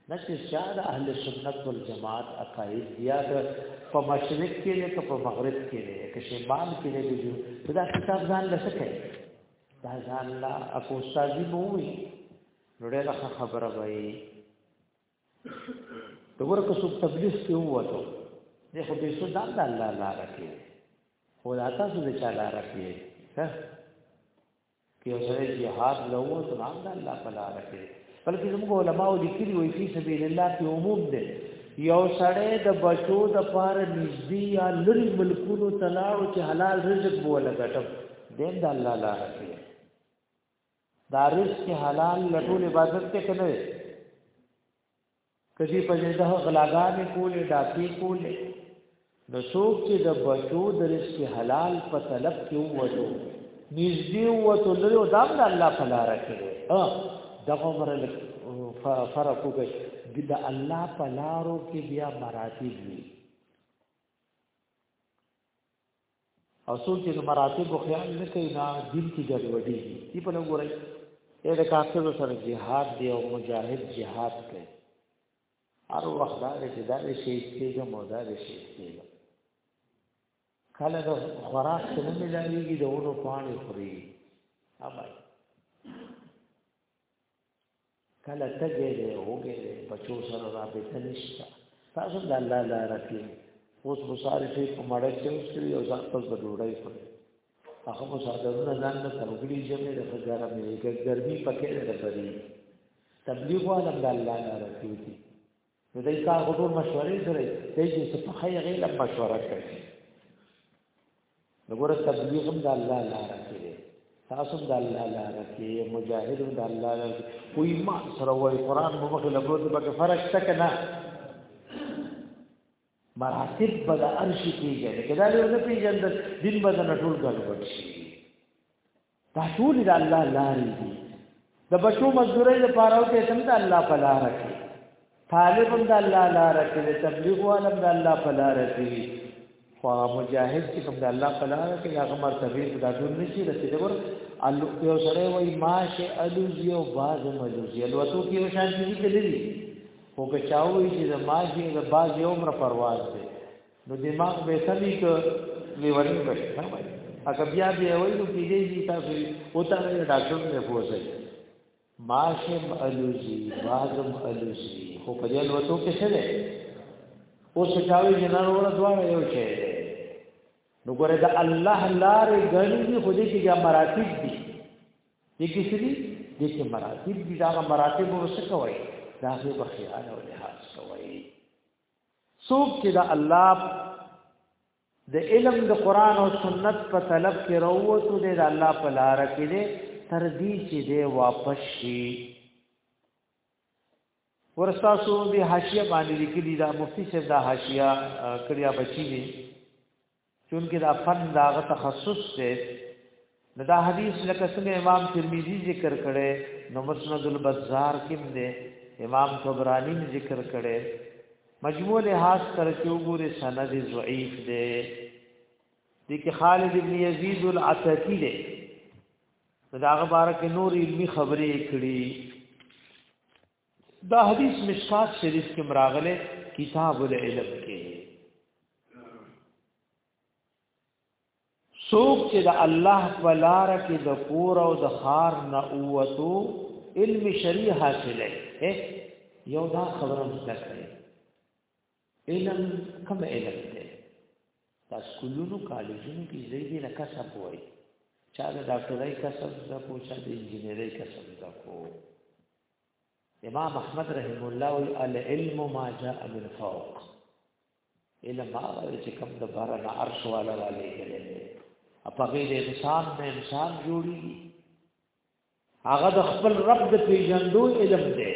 نشي شاد اهل سنت والجماعت عقاید یا په مشرق کې نه په مغرب کې نه کې شمال کې نه جو دا کتاب ځان لسکه دا ځان لا اكو استادي مو وي نو ډېر خبره وایي دغه کو سب تبلیغ کې وته نه خو به سود الله الله لاره کې خو دا تاسو دې چا لاره کې ها کې سره جهاد لوو ته نام د الله په لار کې بلکې زموږ علماء لیکلي وي چې سبیل الله په عموم دی یو سړی د بچو د پار نږدې یا لری ملکونو تلاو چې حلال رزق بو لګټم دین د الله لار کې دا رزق حلال لټول عبادت ته کنه کدی په دې ده غلاګانې کولې ډاکی کولې نو څوک چې د بچو د رزق حلال په طلب کې ووتو نږدې ووتو لري دا د الله په لار کې دی ها د عمر فرق وګي د الله په لارو کې بیا مراتب دي او څوک چې د مراتب خیال نه کوي نه دین کې ګډوډي دي په لګورای اې د کافر سره jihad دی او مجاهد jihad کوي هر وخت دا چې دا شي کېږي مودا شي کېږي کله د خوراک څخه ملایږي د اونو پانی خوري اوبای کله تګې دی هوګې دی بچو سره رابطه نشته تاسو د الله لاره کې اوس مصاري شي په مړه کې اوس کړی او ځان پر ډوډۍ پر هغه مصادرونه ځان ته ترګړي چې مې د فزاره مې ګرمي پکې نه پري تبلیغ والا د الله لاره کې دي نو دای کا غوډو مشورې سره دای چې څه په خیر غیل مشوره کوي نو ګوره تبلیغ هم د الله لپاره کوي تاسو د الله لپاره کې مجاهد د الله لپاره کوئی ما سره وای قران په مخ له ګوت به فرق تک نه مراتب بد ارشی پیږي کله له پیږي دین بدن ټول ګډوډ شي دا ټول د الله لارې دي د بچو مزدورۍ لپاره او ته څنګه الله په لار کې طالب د الله لار کې د تبلیغ والم د الله په لار کې خو مجاهد چې کوم د الله په لار کې هغه مرتبه په دادور نشي رسیدل ور الله یو سره وای ماشه الوزی او باز ملوزی الوتو کې یو شان دي کې دي خو که چاوي چې د ماشه د باز یو عمر پرواز دی نو دماغ به سمي ک لیورین به ښه وای اګه بیا بیا وای نو کې دې دي تاسو او ته نه ډاکټر نه پوښتې ماشم الوزی بازم الوزی خو په دې وروته کې څه ده او څه چاوي جنان ولا دواړه یو شی ده نو ګوره دا الله لارې غني دي خو دې کې بیا مراتب دي دې کې څه دي دې کې مراتب دي دا مراتب ورسره کوي دا خو په خیال او لحاظ کوي څوک چې د الله د علم د قران او سنت په طلب کې وروته دی د الله په لار کې دی تر دې چې دی واپس شي ورستاسو به حاشیه باندې لیکلي دا مفتی صاحب دا حاشیه کړیا بچی دی چونکه دا فن داغه تخصص دی نو دا حدیث لکه څنګه امام ترمذی ذکر کړي نو مسند البزار کې دی امام طبرانی ذکر کړي مجموع لحاظ تر کې وګوره سند ضعیف دی دي کې خالد ابن یزید العتکی دی دا غبارک نور علمی خبرې کړي دا حدیث مشکات شریف کې مراغله کتاب العلم کې سوک چې د الله په لار کې د کور او د خار نه اوتو علم شریع حاصله یو دا خبره مستقره علم کوم علم دی دا سکولونو کالجونو کې زی دی لکه سب وای چا د ډاکټرۍ کسب زده کو چا د انجینرۍ کسب زده کو امام احمد رحم الله وی العلم ما جاء من فوق علم هغه چې کوم د بار نه عرش والا والے کړي په غیر انسان نه انسان جوړي هغه د خپل رب د پیژندو علم دی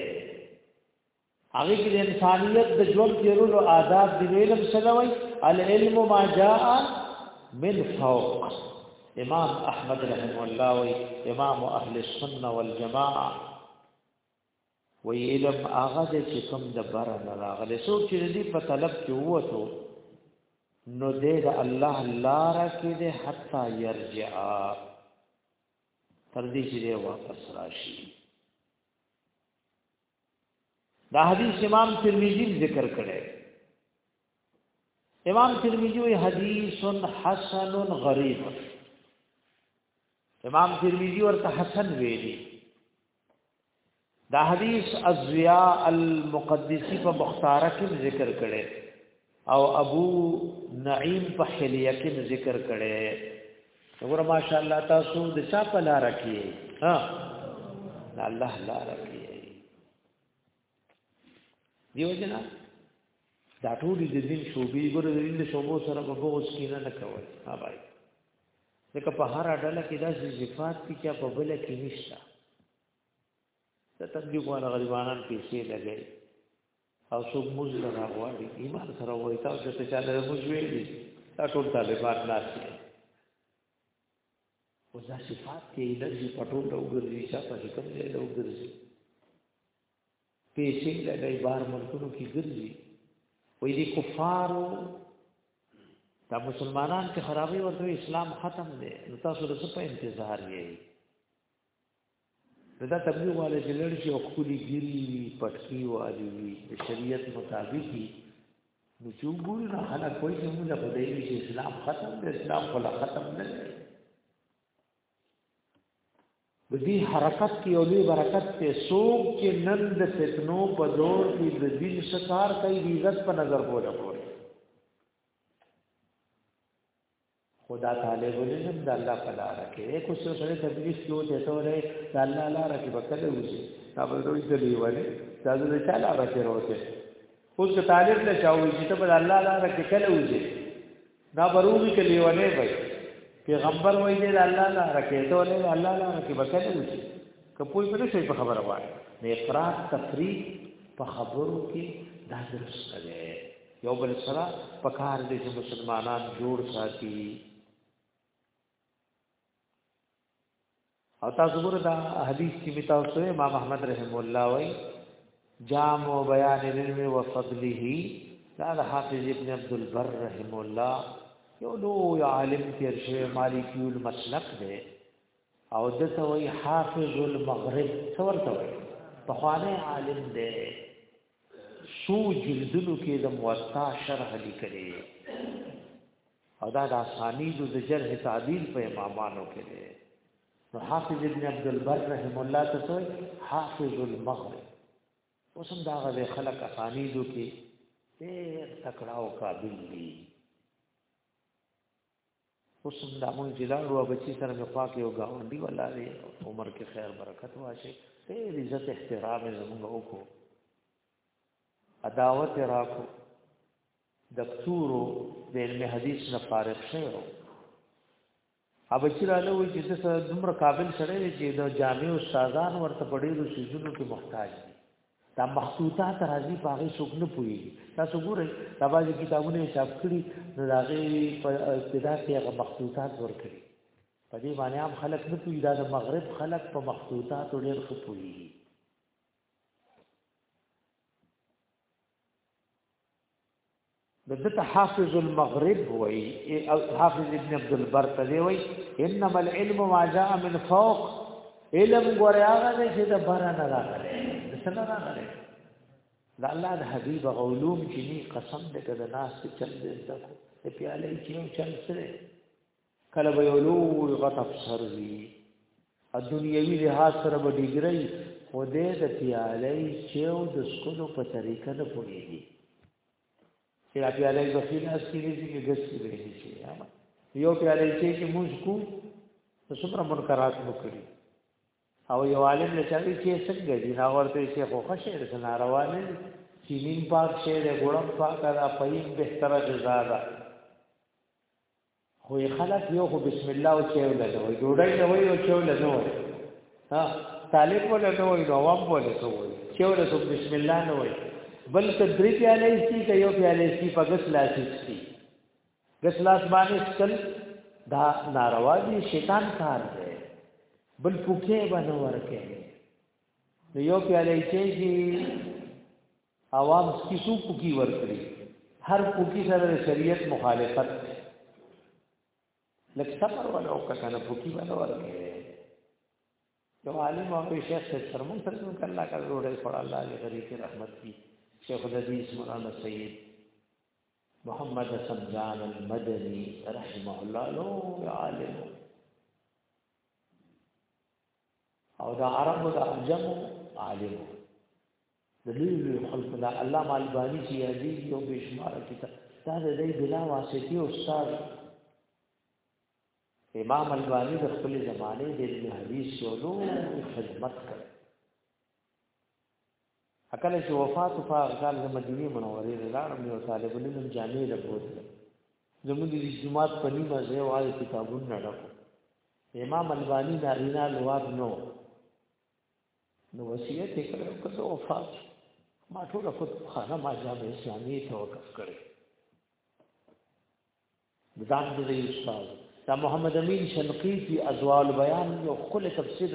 هغه کې د انسانيت د ژوند تیرولو آداب دی ویلم سلوي العلم ما جاء من فوق امام احمد رحم الله وی امام اهل السنه والجماعه وی علم هغه چې کوم د بر نه راغلی سو چې دې په طلب کې وته نو دې د الله لار کې دې حتا يرجع تر دې چې واپس راشي دا حدیث امام ترمذی ذکر کړی امام ترمذی وی حدیث حسن غریب امام ترمذی ورته حسن ویلی دا حدیث ازویا المقدسی په مختاره کې ذکر کړي او ابو نعیم په حلیه کې ذکر کړي وګوره ماشاء الله تاسو د چا په لار کې ها الله لار کې دیو جنا دا ټول د دین شوبې ګوره د دین شوبو سره په بغوس کې نه لکوي ها بھائی ځکه په هر ډله کې داسې صفات دي چې په بل کې نشته ته تبلیغ والا غریبانان پیسې لګي او څوک موږ نه راغواړي ایمان سره وایي تاسو ته چا له موږ ویلي دا ټول طالبان ناشې او دا صفات کې انرژي پټول او ګرځي چې په کوم ځای له ګرځي پیسې لګای بار ملکونو کې ګرځي وې دي کفارو دا مسلمانان کې خرابې ورته اسلام ختم دی نو تاسو د څه په انتظار یې دا تبلیغ والے چې لړ شي او خولي ګيري وي پټکی والي وي د شریعت مطابق وي نو چې وګوري نو خلک کوئی چې موږ په دې کې اسلام ختم دی اسلام خلا ختم نه دی د دې حرکت کې او لوی برکت ته سوق چې نن د فتنو په دور کې د دین شکار کوي عزت په نظر بوله کوي خدا تعالی ولې نه د الله په لار کې کو څه سره تدریس کیو ته ته ولې د الله لار کې وکړې وځي دا به دوی ته دی ولې دا د چا لار کې راوته اوس که طالب له چاوي چې ته په الله لار کې کله وځي دا بروږي کې لیونه وي پیغمبر وایي د الله لار کې ته ولې الله لار کې وکړې وځي کپوی په څه په خبره وایي د افراط تفریق په خبرو کې دا درسته ده یو بل سره پکار دي چې مسلمانان جوړ ساتي او تاسو ګور دا حدیث کې متا اوسه امام احمد رحم الله وای جام و بیان علم و فضله دا د حافظ ابن عبد البر رحم الله یو لو عالم تیر شوی مالکی المسلک دی او دته وای حافظ المغرب څورته وای په خوانه عالم دی سو جلدونو کې د موطا شرح لیکلې او دا د اسانید د جرح تعدیل په امامانو کې دی نو حافظ ابن عبد البر رحم الله تسوی حافظ المغرب اوسم دا غوې خلق اسانیدو کې ډېر تکړه او قابل دي اوس هم دا مونږ جلال او بچی سره مې خوا کې یو گاونډي ولا دی عمر کې خیر برکت واشه ته عزت احترام زمونږ وکړو عداوت راکو دکتورو د علم حدیث نه فارغ شوی اب چې را له وي چې څه دومره قابل سره دی چې د جامع استادان ورته پړې د سيزونو کې محتاج دي دا مخطوطات راځي په هغه څوک نه پوي تاسو ګورئ دا باندې کتابونه چاپ کړي نو دا غي په ابتدا کې هغه مخطوطات ورکړي په دې باندې عام خلک نه پوي دا د مغرب خلک په مخطوطات ډېر ښه پوي بدت حافظ المغرب وی او حافظ ابن عبد البر ته وی انما العلم ما جاء من فوق علم ګوریا نه چې د بره نه راغلی د سن نه راغلی دا الله د حبیب علوم چې ني قسم دې کده ناس چې چل دې تکو ته پیاله چې چل سره کله به یو لوی غټ افسر وي ا دنیوي لحاظ سره به ډیګري خو دې د پیالې چیو د سکلو په طریقه نه پوهیږي چې ا پیالې به خینه سکیږي چې ګسي به شي یو پیالې چې چې موږ کو څومره منکرات وکړي او یو عالم له چاري چې څنګه دي نا ورته چې خو خشه د ناروا نه چینین پاک شه د ګړم پاک را پېم بهتره غذا ده خو یې خلک یو خو بسم الله او چیو له وای ډوډۍ نه وای او چیو له وای ها طالب ولا نه وای عوام ولا څه وای چیو له بسم الله نه وای بلکې درې پیالې سي که یو پیالې سي په غس لاس سي غس لاس باندې سکل دا ناروا دي شیطان کار دی بل پوکې باندې ورکه نو یو پیالې چې عوام سکی سو پکی ورکړي هر پکی سره د شریعت مخالفت دی لکه صبر ولا او کنه پکی ولا ورکړي یو عالم او شیخ سره مونږ سره څنګه الله کا جوړه پر الله علی غریب رحمت کی شیخ الحدیث مولانا سید محمد حسن جان المدنی رحمه الله لو عالم او دا عربو دا عجمو عالمو د لوی لوی خلق دا الله مالبانی چې یادی یو بشمار کتاب دا د دې بلا واسطه او استاد امام البانی د خپل زمانه د علم حدیث یو لوی خدمت کړ اکل چې وفات په غال د مدینه منورې نه لاړم یو طالب علم جامع د بوت زموږ د جمعات په نیمه ځای وایي کتابونه نه ډکو امام البانی نارینا لواب نو نو وصیت یې کړو کله وفات ما ټول خود خانه ما جامع اسلامي ته وقف کړې بدان دې استاد دا محمد امین شنقیتی ازوال بیان یو خل تفسیر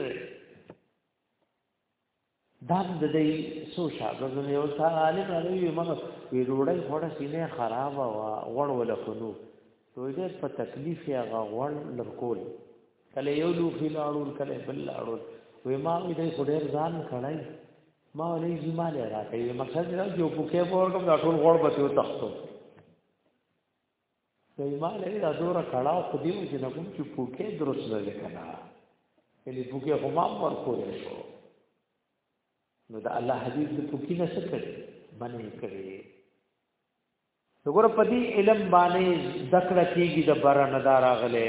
دا د دې سو شاګرد نه یو طالب راوي مګ وی ډوړی خورا سینه خراب وا غړ ول خنو دوی دې په تکلیف یا غړ لکول کله یو لو خلاړو کله بل لاړو وی ما دې خډیر ځان کړای ما ولې جمال راکې مقصد دا جو په کې پور کوم ټول غړ بته تختو وای ما له دا دور کړه خو دې چې نه کوم چې پوکې درست نه لیکنه یعنی پوکې هم ور کولې شو نو دا الله حدیث د پوکې نه څه کړی باندې کړی وګوره په دې علم باندې ذکر کېږي د باران دار اغله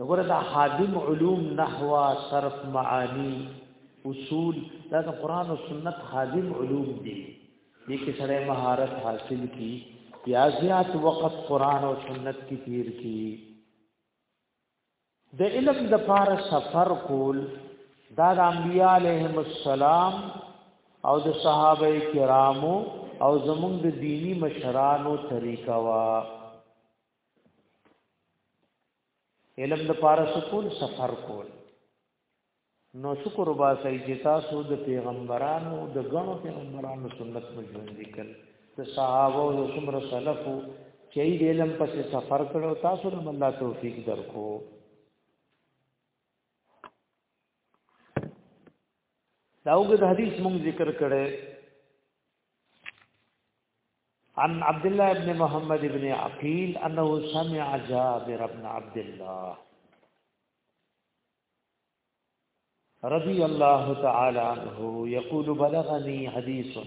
وګوره دا حادم علوم نحو صرف معانی اصول دا د قران او سنت حادم علوم دي دې کې سره مهارت حاصل کی یا زیات وخت قران او سنت کی تیر کی د علم د پار سفر کول دا د انبیاء علیهم السلام او د صحابه کرامو او زمونږ د دینی مشرانو طریقه وا علم د پاره سکول سفر کول نو شکر با سي چې تاسو د پیغمبرانو د غنو پیغمبرانو سنت مو ژوند وکړ د صحابه او سمر سلف چې د علم پس سفر کړو تاسو له الله توفیق درکو داوګه د حدیث مونږ ذکر کړي عن عبد الله بن محمد بن عقيل انه سمع جابر بن عبد الله رضي الله تعالى عنه يقول بلغني حديث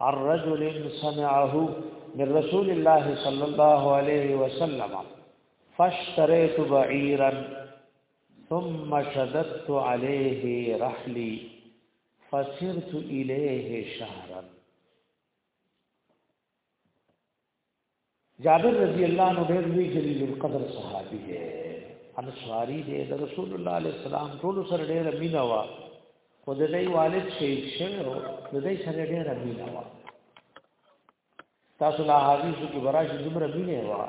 عن رجل سمعه من رسول الله صلى الله عليه وسلم فاشتريت بعيرا ثم شددت عليه رحلي فسرت إليه شهرا جابر رضی الله عنه ډېر لوی جلیل القدر صحابي دی انصاری دی د رسول الله علیه السلام ټول سره ډېر مینا وا خو د دې والد شهید شوو د دې سره ډېر مینا وا تاسو لا حدیث کې براشي دومره مینه وا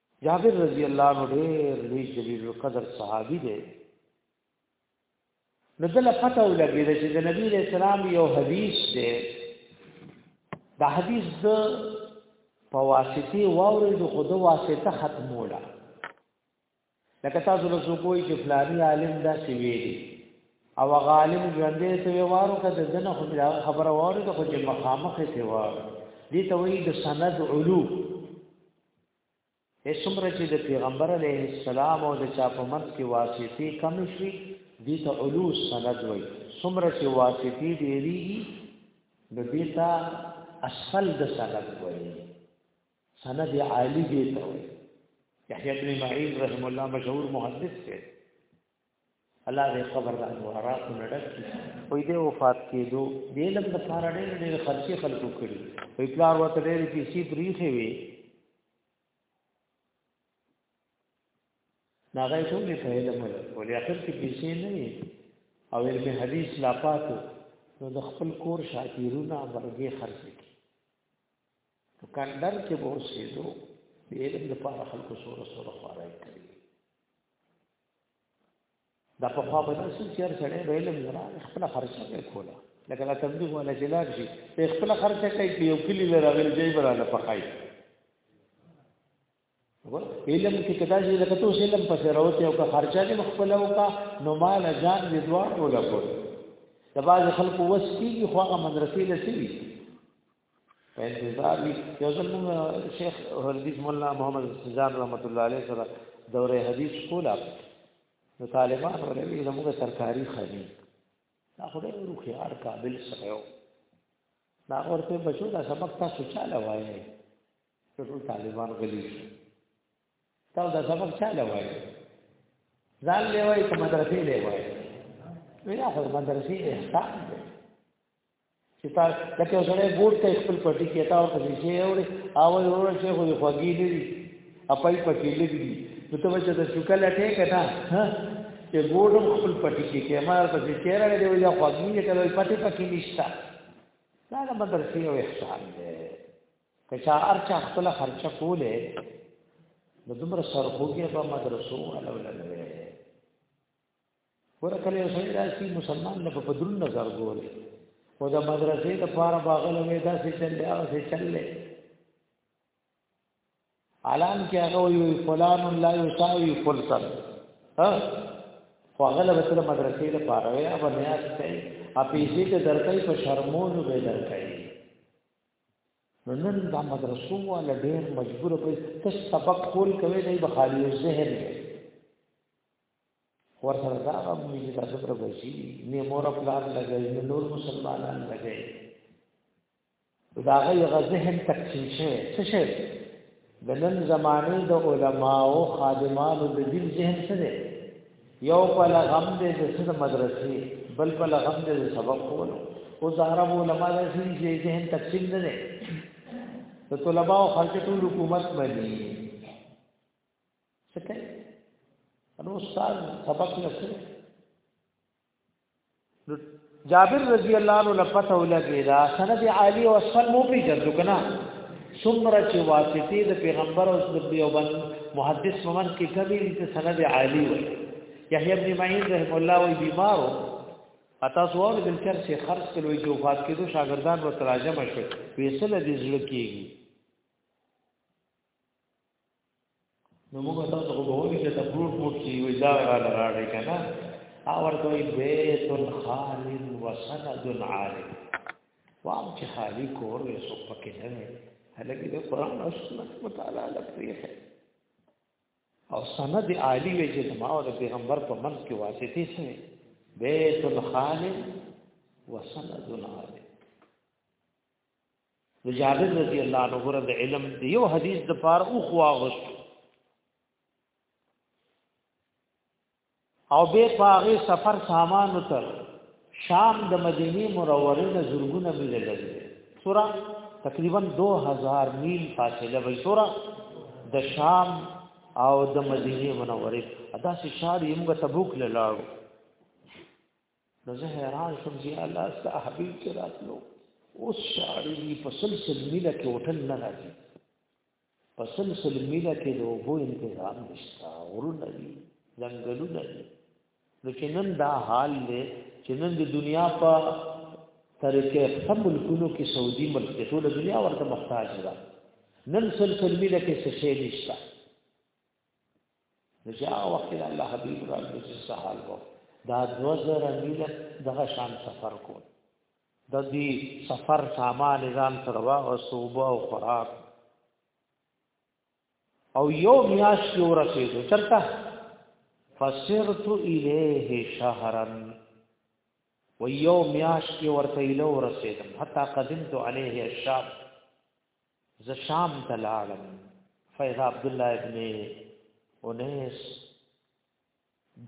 جابر رضی الله عنه ډېر لوی جلیل القدر صحابي دی نو دل پته ولګی چې د نبی له سلام یو حدیث دی دا حدیث د په واسطه واورې د خود واسطه ختموله لکه تاسو له څو کوی چې فلانی عالم دا سی ویلی او غالم ژوندې ته وارو کده دنه خو خبره واره ته خو چې مخامخ ته واره دي ته وی د سند علو هي څومره چې د پیغمبر علیه السلام او د چا په منځ کې واسطې کم شي دي ته علو سند وي څومره چې واسطې ډېری د دې ته اصل د سند وي سند عالی دي ته وي یحیی بن معین رحم الله مشهور محدث دی الله دې قبر د انوارات نډک کی وې دې وفات کېدو دې لم د پاره ډېر ډېر خرچي خلکو کړی وې پلار وته ډېر پیسې پریخې وې ناغه ټول په علم ولې اخر کې پیسې نه وي او علم حدیث لا پاتو نو د خپل کور شاکیرونه برګې خرچ کی نو کندر کې به اوسېدو دې لم د پاره خلکو سره سره خوارای کړی دا په خوا به تاسو چې هر سړی به علم نه خپل خرچه کوي کوله لکه دا تبلیغ ولا جلال شي په خپل خرچه کوي چې یو کلی لرا غل جاي براله پخای علم کې کدا چې لکه تاسو علم پسې راوته او که خرچه دې خپل او کا نو مال ځان دې دوه ولا کو د باز خلکو وس کیږي خو هغه مدرسې لسي په انتظار وي یو ځل موږ شیخ حدیث مولا محمد سجان رحمت الله علیه سره دوره حدیث کولا نو طالبان ورلې زموږ سرکاري خري دا خو ډېر روخيار قابل سره یو دا ورته بچو دا سبق تاسو چاله وایي ټول طالبان غلي تاسو دا سبق چاله وایي ځان له وایي کوم مدرسې له وایي وینا خو مدرسې احسان چې تا لکه سره ګوټ ته خپل پټي کې تا او ته شي اوري او ورور شي خو خوږی نه دي اپای پټي لګي نو ته چې د شکل اټه کنا ها چې ګوټ خپل پټي کې کې ما ته چې چیرې دی ولا خوږی نه کله پټي پکې نشتا دا د مدرسې او احسان دی که چا ارچا خپل خرچه کوله نو دومره سرخوږي په مدرسو ولا ولا ورکلې سړی راشي مسلمان نه په درون نظر ګوري او د مدرسې د پاره باغله وې دا څه چلې هغه څه چلې علان کې هغه وی فلان لا یساوی فلسن ها خو هغه له سره مدرسې د پاره وې او نه استه اپیسې ته درکې په شرمونو به درکې نو نن دا مدرسو ولا ډېر مجبور په تاسو سبق کول کوي نه بخالي ذهن ور سره دا غم وي چې تاسو پر بچي نه مور پلان لګي نه نور مسلمانان لګي دا غي غزهن تقسیم شي څه شي د نن زمانه د علماو خادمانو د دین ذهن څه دی یو په لغم دې د څه مدرسې بل په لغم دې سبق کولو او زهره علماء د دې ذهن تقسیم نه دی د طلباء او خلک ټول حکومت باندې څه کوي نو استاد سبق لسه نو جابر رضی الله عنه لپته ولګی دا سند عالی او اسفل مو پی جن کنه سمره چې واسطه د پیغمبر او د یوبن محدث ممن کې کمی دي سند عالی وي یحیی ابن معین رحم الله وی بیمار اتا سوال بل چر چې خرج کلو جو وفات کېدو شاګردان و تراجم شو ویسل دې زړه کېږي نو موږ تاسو خو به وایو چې تفروټ موټ چې وي دا را لراړې کنه او ورته وي بیت خال و سند عالی وام چې خالی کور یې سو پکې نه وي هلکه د قران او سنت مطالعه لپاره او سند عالی وی چې ما او د پیغمبر په منځ کې واسطه سره بیت خال و سند عالی نو جابر رضی الله عنه غره د علم دی یو حدیث د پار او خوا غوښت او به پاغه سفر سامان تر شام د مدینه منوره نه زرګونه میل لري سورا تقریبا 2000 میل فاصله وي سورا د شام او د مدینه منوره ادا سي شار یمغه تبوک لاړو نو زه حیران شوم چې الله ستاسو حبیب چې راتلو اوس شاړې دي په سلسل میله کې هوټل نه راځي په سلسل میله کې د اوبو انتظام نشته غرونه دي ځنګلونه دي نو چې نن دا حال دی چې نن د دنیا په طریقې سب ملکونو کې سعودي ملک ته ټول دنیا ورته محتاج ده نن سلسل میله کې څه شي نشته نو چې هغه وخت الله حبيب را لږه سهال وو دا 2000 میل دغه شان سفر کو د دې سفر سامان ځان سره وا او صوبه او خوراک او یو میاش یو رسیدو چرته فسرت الیه شهرا و یو میاش کی ورته اله رسیدم حتا قدمت علیه الشام ز شام ته لاړم فیض عبد الله ابن انیس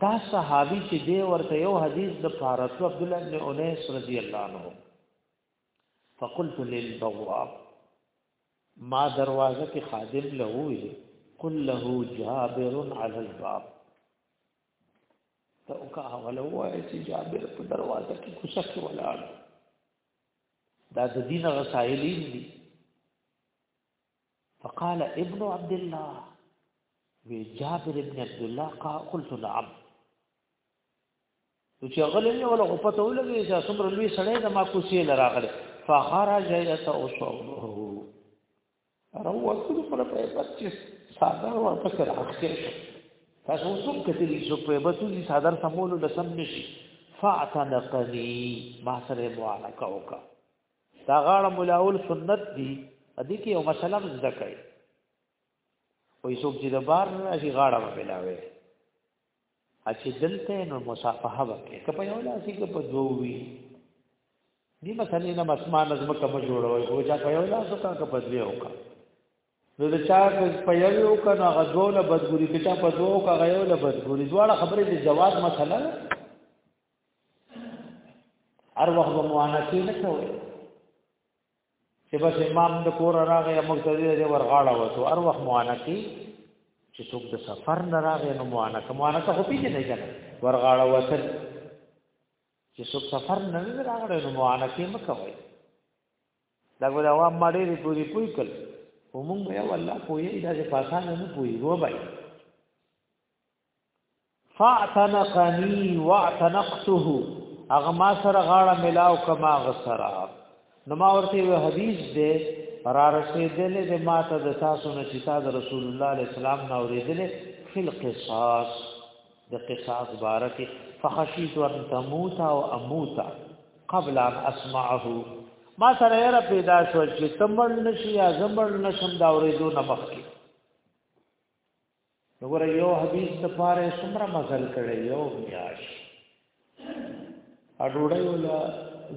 دا صحابي چې دی ورته یو حدیث د فارس عبد الله ابن انیس رضی الله عنه فقلت للبواب ما دروازه کې خادم له وی قل له جابر على الباب ته او کا ولو چې جابر په دروازه کې کوڅه کې ولاړ دا د دین غسایلین دي فقال ابن عبد الله وی جابر ابن عبد الله قال قلت نعم نو چې غلې نه ولا غپته ولګي چې څومره لوی سړی د ما کوسي لراغله فخرج يتوصله راووتلو پر په عبادت چې سادر ورپسې راخیر شو تاسو اوس هم کتلی چې په عبادت کې سادر سمولو د سم نشي فاعتنقني ما سره معانکه وکا دا غاړه ملاول سنت دی ادي کې یو مسله زده کړئ وې څوک چې د بار راشي غاړه وبلاوي اچې دلته نو مصافحه وکړي که په یو لاس کې په دوه وي دې مثلا نه مسمان از مکه په جوړوي او چا په یو لاس کا که په دوه وکا نو د چا په یو وکا نو غزو له بدګوري کې چا په دوه وکا غيو له بدګوري دواړه خبرې د جواز مسله هر وخت مو انا کې نه کوي چې بس امام د کور راغی مقتدی دې ورغاړه وته هر وخت موانکی چې څوک د سفر نه راغی نو موانکه موانکه خو پیږي نه کنه ورغاړه وته چې څوک سفر نه راغی نو موانکه مکوي دا ګور عوام ماړي دی پوری پوی کړ ومم یا والله پوی دا چې پاسانه نه پوی وو بای فاعتنقني واعتنقته هغه ما سره غاړه ملاو کما غسرا نو ما ورته یو حدیث دی را رسیدل د ما ته د تاسو نه چې تاسو رسول الله علیه السلام نه اوریدل فل قصاص د قصاص بارکه فخشیت ان تموت او اموت قبل ان اسمعه ما سره یې را پیدا شو چې تمړ نشي یا زمړ نشم دا اوریدو نه مخکې وګوره یو حدیث ته پاره څومره مزل کړي یو میاش اډوړی ولا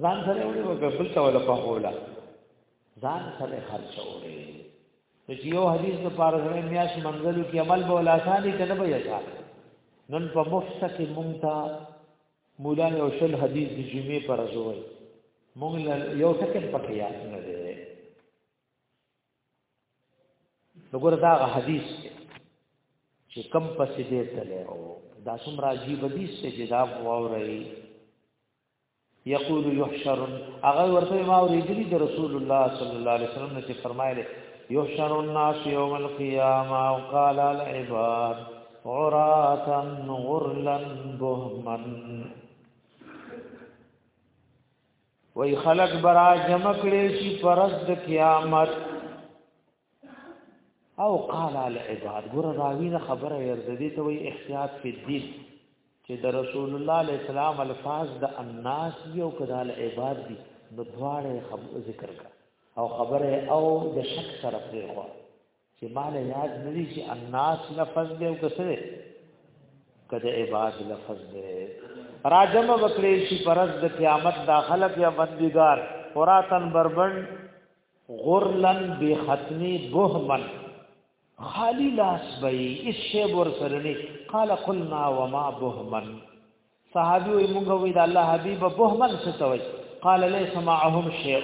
ځان سره وړي وګه بل څه ولا په هولا ځان سره خرچ وړي نو چې یو حدیث ته پاره سره میاش منزلو کې عمل به ولا اساني کنه به یسا نن په مفته کې مونږ ته مولا یو شل حدیث د جمعې پر ازوي مونږ یو ټکن پکې یاد نه دی وګور دا حدیث چې کم پسې دې تلې او دا څومره عجیب حدیث ته جواب ووري یقول یحشر هغه ورته ما ورېدلی د رسول الله صلی الله علیه وسلم چې فرمایله یحشر الناس یوم القیامه او قال العباد عراتا غرلا بهمن وای خلق برا جمع کړي شي پرز د قیامت او قال العباد ګور راوی نه خبره ورزدي ته وای احتیاط په دین چې د رسول الله علیه السلام الفاظ د الناس یو کدال عباد دي نو دواړه ذکر کا او خبره او د شک سره پرې خو چې مال یاد ندی چې الناس لفظ دی او کسره کده عباد لفظ دی راجم وکړې شي پرز د قیامت داخله یا بندګار قراتن بربند غرلن بی ختمی بهمن خالی لاس بئی اس شی بور سرنی قال قلنا وما بهمن صحابي وي مونږ وي د الله حبيب بهمن ستوي قال ليس معهم شيء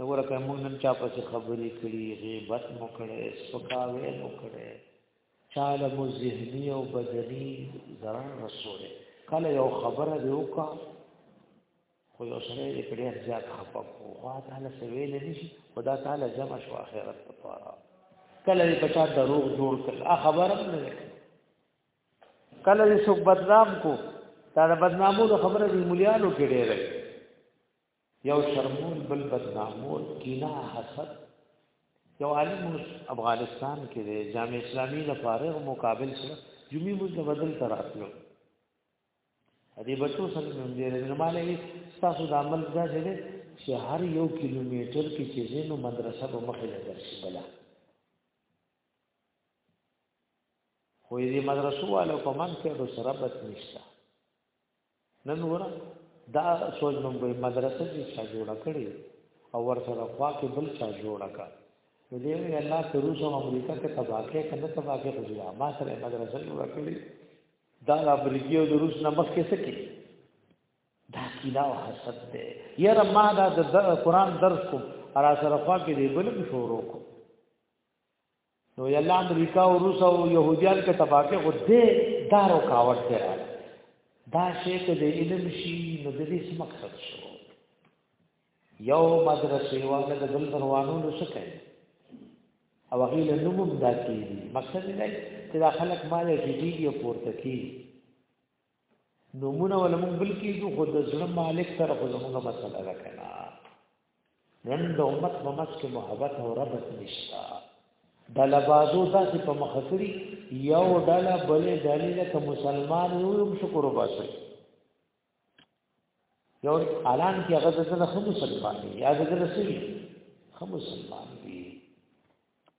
ته ورکه مونږ نن چا پس خبرې کړي غیبت مو کړي سپکاوی مو کړي چاله مو ذهني او بدني ضرر رسوله کله یو خبره دی وکا خو یو سره یې کړي ځات خپه کو خو تعالی سوي نه نشي خدا تعالی جمع شو اخرت په پاره کله یې پچا دروغ جوړ کړ ا خبره نه کله یې څوک بدنام کو دا بدنامو خبره دی مليانو کې ډېره یو شرمون بل بدنامون کینا حسد یو عالم افغانستان کې دی جامع اسلامي نه فارغ مقابل سره جمعي موږ بدل تراتلو دې بچو سره موږ دې رماله تاسو د عمل ځای دې چې هر یو کیلومتر کې چې زینو مدرسه به مخې له درشي بلا خو دې مدرسو والو په من کې د سربت نشته نن ور دا سوچ مونږ به مدرسه کې چا جوړ کړي او ور سره خوا کې بل چا جوړ کا نو دې وی الله ته روس او امریکا کې تباکه کنه تباکه خو دې ما سره مدرسه جوړ کړي دا د امریکا او روس نه مخ کې سکی دا کیلا او حسد دې یاره ما دا د قران درس کو را سره خوا کې دې بل شروع کو نو یلا امریکا او روس او يهوديان کې تباکه خو دې دارو کاوت دی را دا شی ته د علم شي نو د دې مقصد شو یو مدرسې والا د بل دروانو نو څه کوي او هغه له نوم دا کیږي مقصد دی چې دا خلک مال جديدي پورته کیږي نمونه ولمون بل کیږو خو د زړه مالک سره خو زموږه مسله ده کنه نن د امت په مس کې محبت او ربط نشتا د لبازو داسې په مخ کړی یو ډله بلې ډلې لکه مسلمان یو هم شکر وباسي یو الان کې هغه ځنه خو مسلمان دی یا ځنه سړي خو مسلمان دی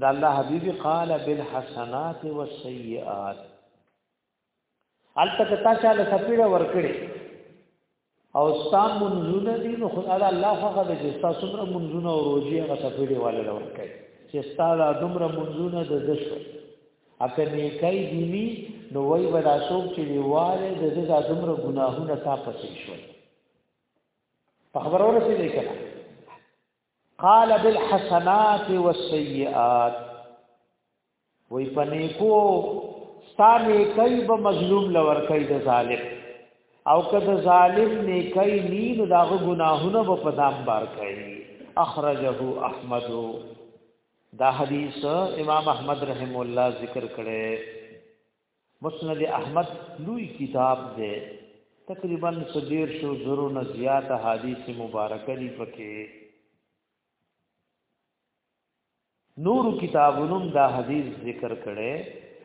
دا الله حبیبی قال بالحسنات والسیئات البته تا چې له سپیړه ورکړي او ستا منځونه دي نو خدای الله هغه د جستا سمره منځونه او روزي هغه سپیړه والے ورکړي چې ستا د دومره منځونه د دشو اکه نیکای دینی نو وای ودا څوک چې دیواله د دې د دومره ګناهونه تا پسې شول په خبرو رسېدې کړه قال بالحسنات والسيئات وی پنې کو ستانه کوي به مظلوم لور کوي د ظالم او کده ظالم نه کوي نین داغه ګناهونه به پدام بار کوي اخرجه احمد دا حدیث امام احمد رحم الله ذکر کړي مسند احمد لوی کتاب دی تقریبا صدیر شو زرو نه زیات حدیث مبارکه دی پکې نور کتابونو دا حدیث ذکر کړي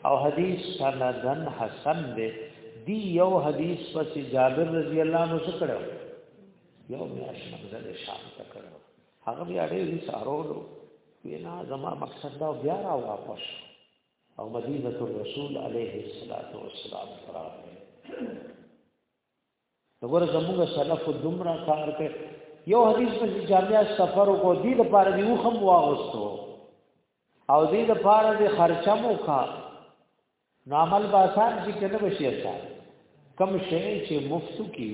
او حدیث سندن حسن دی دی یو حدیث پس جابر رضی الله عنه څخه کړو یو میاش مزل شام ته کړو هغه بیا ډېر سارولو وینا زما مقصد دا بیا را واپس او مدینه الرسول علیه الصلاۃ والسلام راغله وګوره زموږ سلف دومره کار کوي یو حدیث په جامع سفر کو دې لپاره دی وخم واغستو او دې لپاره دې خرچه مو کا نامل باسان چې کنه بشي اچھا کم شې چې مفتو کی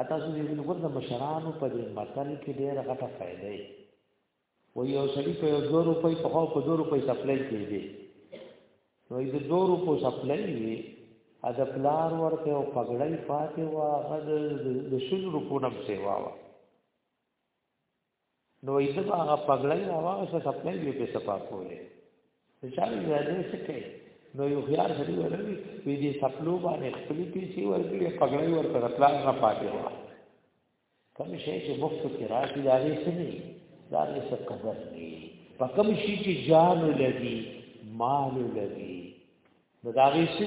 اته سو دې نو د مشرانو په دې متل کې ډېر غټه فائدې ده و یو سړی په یو دو روپۍ په خو په دو روپۍ سپلای کېږي نو د دو روپو سپلای وي ا د پلار ورته او پګړی پاتې وا غد د شل روپو نم سیوا وا نو یې ته هغه پګړی نه واغه څه خپلې دې په صفا کولې چې چا یې دې څه کوي نو یو خيار سړي ورغی وی دې خپلو باندې خپلې پیسې ورکړي پګړی ورته خپل نه پاتې و کوم شي چې مفت کې راځي دا یې څه نه دا یې څه قدر نه په کوم شي چې جان لګي مال لګي نو دا یې څه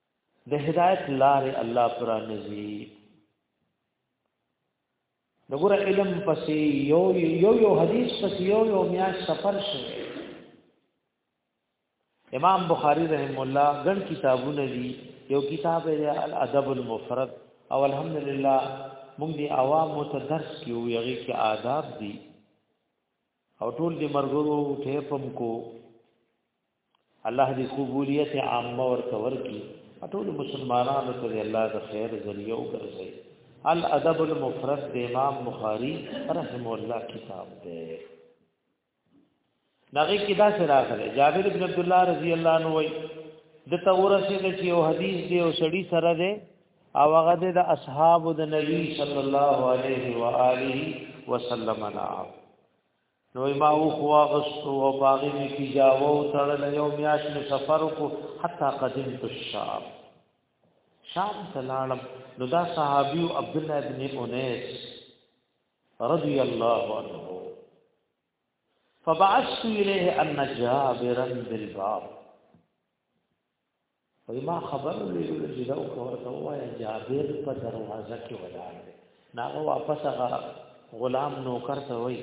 د هدایت لارې الله پرانځي دغه علم پسې یو یو یو حدیث پسې یو یو میا سفر شوه امام بخاری رحم الله ګڼ کتابونه دي یو کتاب دی الادب المفرد او الحمدلله موږ دی عوام ته درس کیو یغی کې آداب دي او ټول دې مرګرو ټیپم کو الله دې قبولیت عامه ورته ورکړي ټول مسلمانانو ته الله د خیر ذریعہ وګرځي الادب المفرد د امام بخاری رحم الله کتاب دی دغه کې دا سره راغلی جابر بن عبد الله رضی الله عنه وای د تورسه د چې یو حدیث دی او سړی سره دی او هغه د اصحاب د نبی صلی الله علیه و آله وسلم نه نو ما او خو غسو او باغی می کی جاو تړل یو میاش می سفر کو حتا قدیم تو شام شام تلالم نو دا صحابی عبد الله ابن انیس رضی الله عنه فبعثت الیه ان جابرا بالباب وای ما خبر لیدل چې دا ورته وای جابر په دروازه کې ولاړ دی ناغه واپس هغه غلام نوکر ته وای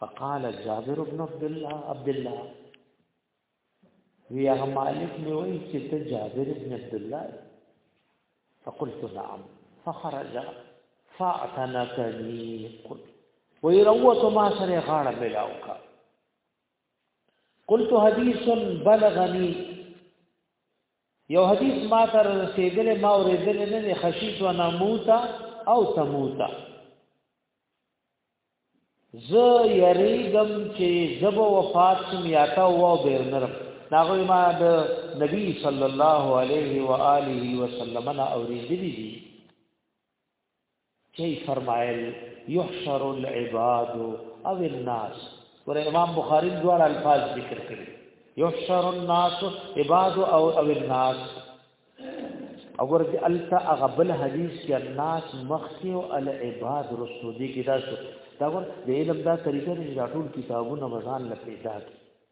فقال جابر ابن عبد الله عبد الله وی هغه مالک مې وای چې ته جابر ابن عبد الله فقلت نعم فخرج فاعتنقني قلت وی روته ما سره غاړه ملاوکا قلت حدیث بلغنی یو حدیث ما تر رسیدل ما اوریدل نه خشیت و نموتا او تموتا ز یریګم چې زب وفات شم یا تا و بیرنرم ناغوی ما د نبی صلی الله علیه و آله وسلم نه اوریدلی دي چي فرمایل يحشر العباد او الناس ور امام بخاری دوار الفاظ ذکر کړی يحشر الناس عباد او او الناس او ور دي التا اغبل حدیث کې الناس مخکې او العباد رسول دي کې دا دا ور د علم دا طریقه دې ټول کتابونه مزان لپاره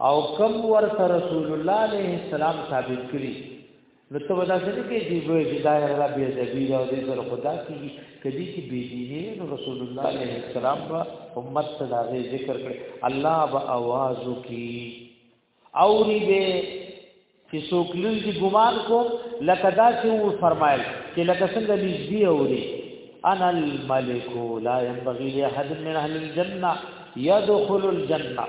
او کم ورته رسول الله عليه السلام ثابت کړي نو ته ودا څه کې دی وې چې دا یو رب یې دبی او دې سره خدا کی کدي کې بي دي نو رسول الله عليه السلام با امت صدا ذکر کړي الله با आवाज کی اوری به چې څوک لږ دي ګمان کو لکه دا چې و فرمایل چې لکه څنګه نږدې اوري انا الملك لا ينبغي لاحد من اهل الجنه يدخل الجنه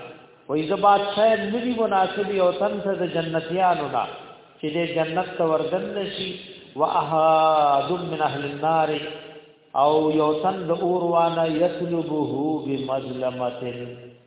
وإذا بادشاہ ندی مناسب یو تن ته د جنتیانو نه چې د جنت ته وردن نشي واحد من اهل النار او یو تن د اور وانه یطلبه بمظلمه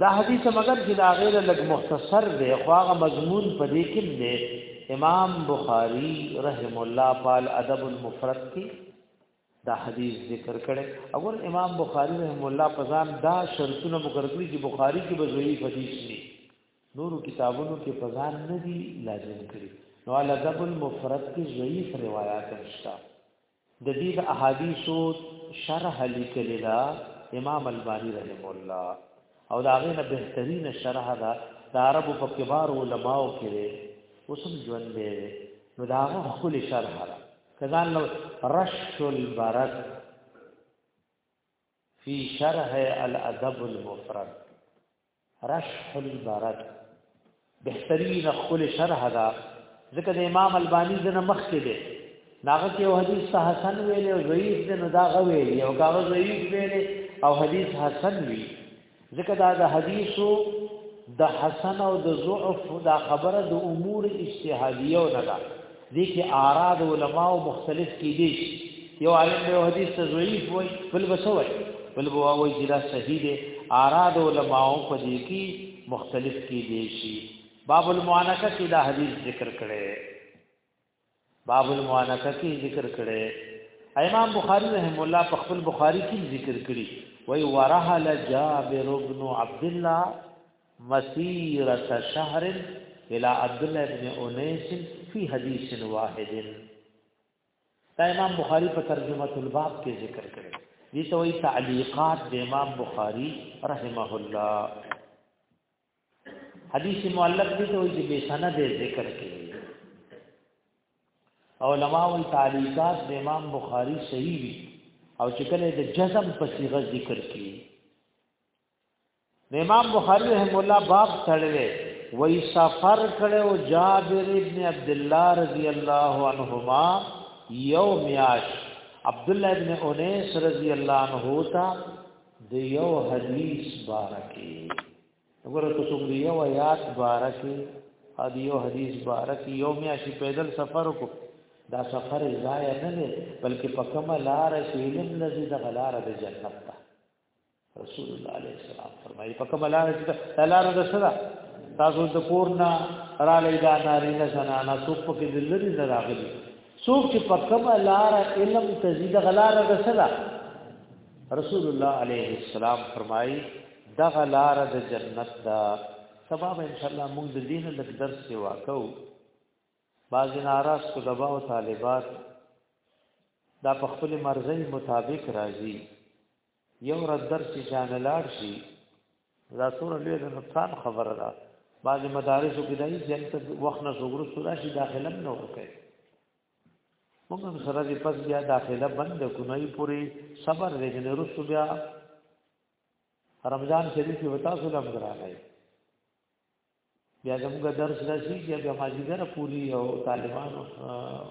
دا حدیث مگر چې دا غیر لګ مختصر دی خو هغه مضمون په دې کې دی امام بخاری رحم الله پال ادب المفرد کې دا حدیث ذکر کړي اگر امام بخاری رحم الله پزان دا شرطونه مقرر کړی چې بخاری کې به ضعیف حدیث نه نورو کتابونو کې پزان نه دی لازم کړی نو الادب المفرد کې ضعیف روایت نشته د دې د احادیثو شرح لیکل دا امام البانی رحم الله او دا غنه بهترین شرح دا د عربو په کبار علماو کې اوسم ژوند دی نو دا خپل شرح دا کزان لو رش البرد فی شرح الادب المفرد رشح البرد بهترین خل شرح دا ذکر د امام البانی دنه مخ کې دی ناغه کې حدیث ته حسن ویل او ضعیف دی نو دا غویل او کاغه ضعیف ویل او حدیث حسن وی ذکر دا د حدیثو د حسن او د ضعف دا خبره د امور اجتهادیه نه ده دې کې آراد علما او مختلف کې دي یو عالم به حدیث ته ضعیف وای بل بسوي بل بو وای چې دا صحیح دي آراد علما او په دې کې مختلف کې دي شي باب المعانقه کې دا حدیث ذکر کړي باب المعانقه کې ذکر کړي امام بخاری رحم الله په خپل بخاری کې ذکر کړي وای ورحل جابر بن عبد الله مسیرت شهر الى عبد الله ابن انیس فی حدیث واحد دا امام بخاری په ترجمه الباب کې ذکر کړی دي ته وی تعلیقات د امام بخاری رحمه الله حدیث معلق دي ته وی چې به سند ذکر کړي علماء وی تعلیقات د امام بخاری صحیح وی او چې کله د جزم په صيغه ذکر کړي امام بخاری رحم الله باب تړلې وای سفر کړو جابر ابن عبد الله رضی الله عنهما یوم یاش عبد الله ابن انیس رضی الله عنه تا د یو حدیث بارکی وګوره ته څومره یو آیات بارکی ا د یو حدیث بارکی یوم یاش پیدل سفر کو دا سفر ضایع نه دی بلکې په کومه لار چې علم لذي د غلار د جنت رسول الله عليه السلام فرمایي په کومه لار چې دا لار د سره تاسو د کور نه را لیدا ناری نه زنانا څوک په کې دلري نه راغلي څوک چې په کومه لار علم تزيد غلار د سره رسول الله عليه السلام فرمایي دا غلار د جنت دا سبب ان شاء الله موږ د دین د درس سیوا کوو بعض ناراض طلبه او طالبات دا په خپل مرزي مطابق راځي یو رد درس جان لاړ شي دا سور لوی د نقصان خبره ده بعض مدارس کې دایي جنت وخت نه زوګرو سورا شي داخله نه ورکه موږ هم سره دې پس بیا داخله بند کو نه پوری صبر دې نه رسو بیا رمضان شریف کې وتا سره مدرانه بیا زموږ درس راشي چې بیا ماجیګر پوری او طالبانو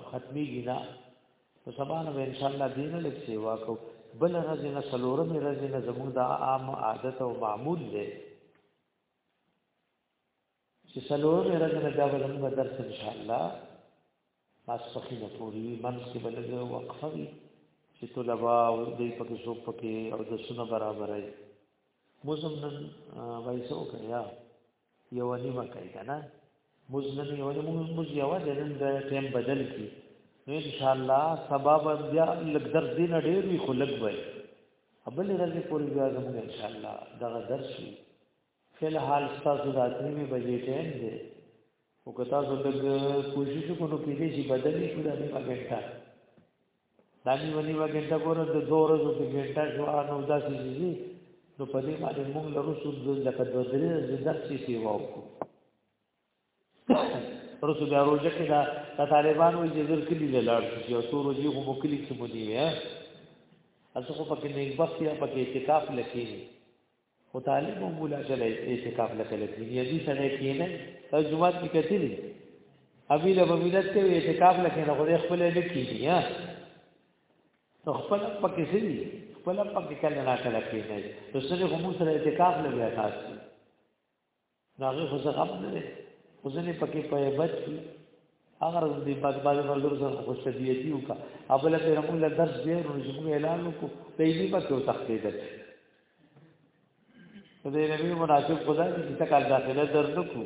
ختمي نه نو سبا نه ان شاء الله دین له سیوا کو بل ورځ نه سلورم ورځ نه زموږ د عام عادت او معمول دی چې سلورم ورځ نه دا زموږ درس ان شاء الله ماسپخینه پورې وي منځ کې به لږه وقفه وي چې طلبا او دوی پکې څوک پکې او د سونه برابرای موزم نن وایسو کړیا یو نیمه کوي کنه موزم نن یو نیمه موز یو د نن د ټیم بدل کی نو ان شاء الله سبب بیا لږ درس دین ډیر وی خو لږ وای ابل راځي پورې بیا زموږ ان شاء الله دغه درس وی فل حال تاسو د اتمې بجې ټیم دی او که تاسو لږ کوشش وکړو کې دې چې بدلې شو د نیمه ګنټه د نیمه نیمه ګنټه ګوره د دوه ورځو کې ګنټه شو نو داسې دي نو په دې باندې موږ له رسول الله لکه د درې زندر چې سیوا وکړو پرسو بیا روزه کې دا د طالبانو جزر کلی له لاړ شي او سور روزي خو کلی کې مونږ یې اسو خو پکې نه بس یا پکې اعتکاف لکې خو طالب هم بولا چې اعتکاف لکې لکې یې دې سره کې نه ته جمعه کې کتلی ابي له ملت کې اعتکاف لکې نه خو خپل نه کیږي ها نو خپل پکې سي خپل پکې کله نه کله کې نه نو سره هم سره اعتکاف لګیا تاسو داغه خو څه غم نه دی خو ځنې پکې په عبادت کې اگر دې بعد بعد مرګور سره خو شدیتی وکا ابل ته رحم الله درس دې نو زموږ اعلان وکړو ته یې په تو تخلید دې نبی مناسب خدا دې چې تکال داخله درد کو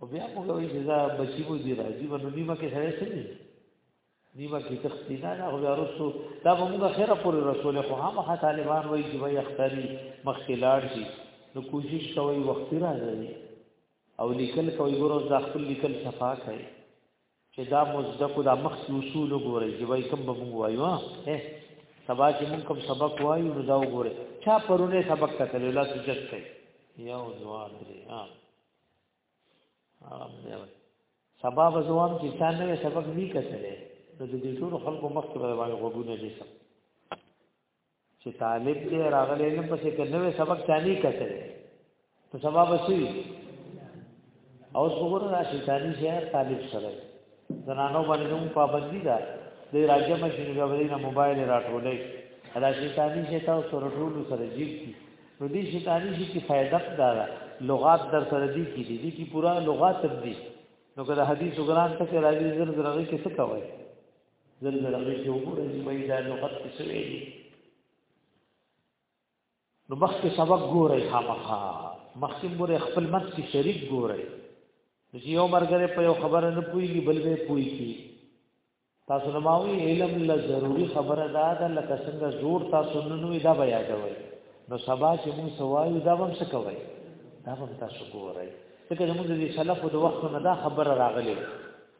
او بیا موږ وایو چې دا بچی مو دی راځي ورنو نیمه کې سره څه دي نیمه کې تختی نه نه بیا رسو دا به موږ خیره پورې رسول خو هم ها طالبان وایي چې وایي اختری مخکلار شي نو کوشش کوي وخت راځي او لیکل کوي ګورو دا خپل لیکل صفا کوي چې دا مزدق دا مخکې اصول وګوري چې وایي کوم به موږ وایو ها سبا چې موږ کوم سبق وایو نو دا وګوري چا پرونه سبق کتل الله سجد کوي یو دوه درې ها سبا بزوام چې تا نوې سبق نه کتلې نو د دې ټول خلکو مخ ته باندې غوګونه دي سم چې طالب دې راغلې نه پسې کې نوې سبق تا نه کتلې ته سبا بسوي او څنګه را شي تاني شهر طالب سره زنانو باندې نوم پابندي ده د راجه مشین غوړي نه موبایل راټولې دا شیطانی چې تاسو سره ټول سره جیب کی نو دې شیطانی چې کی فائدہ دار لغات در سره دي کی دي کی پورا لغات دي نو کله حدیث وګران ته راځي زر زرغه کې څه کوي زر زرغه کې وګورئ چې مې دا لغت څه ویلي نو مخکې سبق ګورئ خامخا مخکې ګورئ خپل منځ کې شریک ګورئ چې یو مرګره په یو خبره نه پويږي بل به پويږي تاسو نه ماوي علم له ضروری خبره دا ده لکه څنګه زور تاسو نن وی دا بیا کوي نو سبا چې موږ سوایو دا هم څه کوي دا هم تاسو ګورئ ځکه چې موږ د سلفو د وخت نه دا خبره راغلي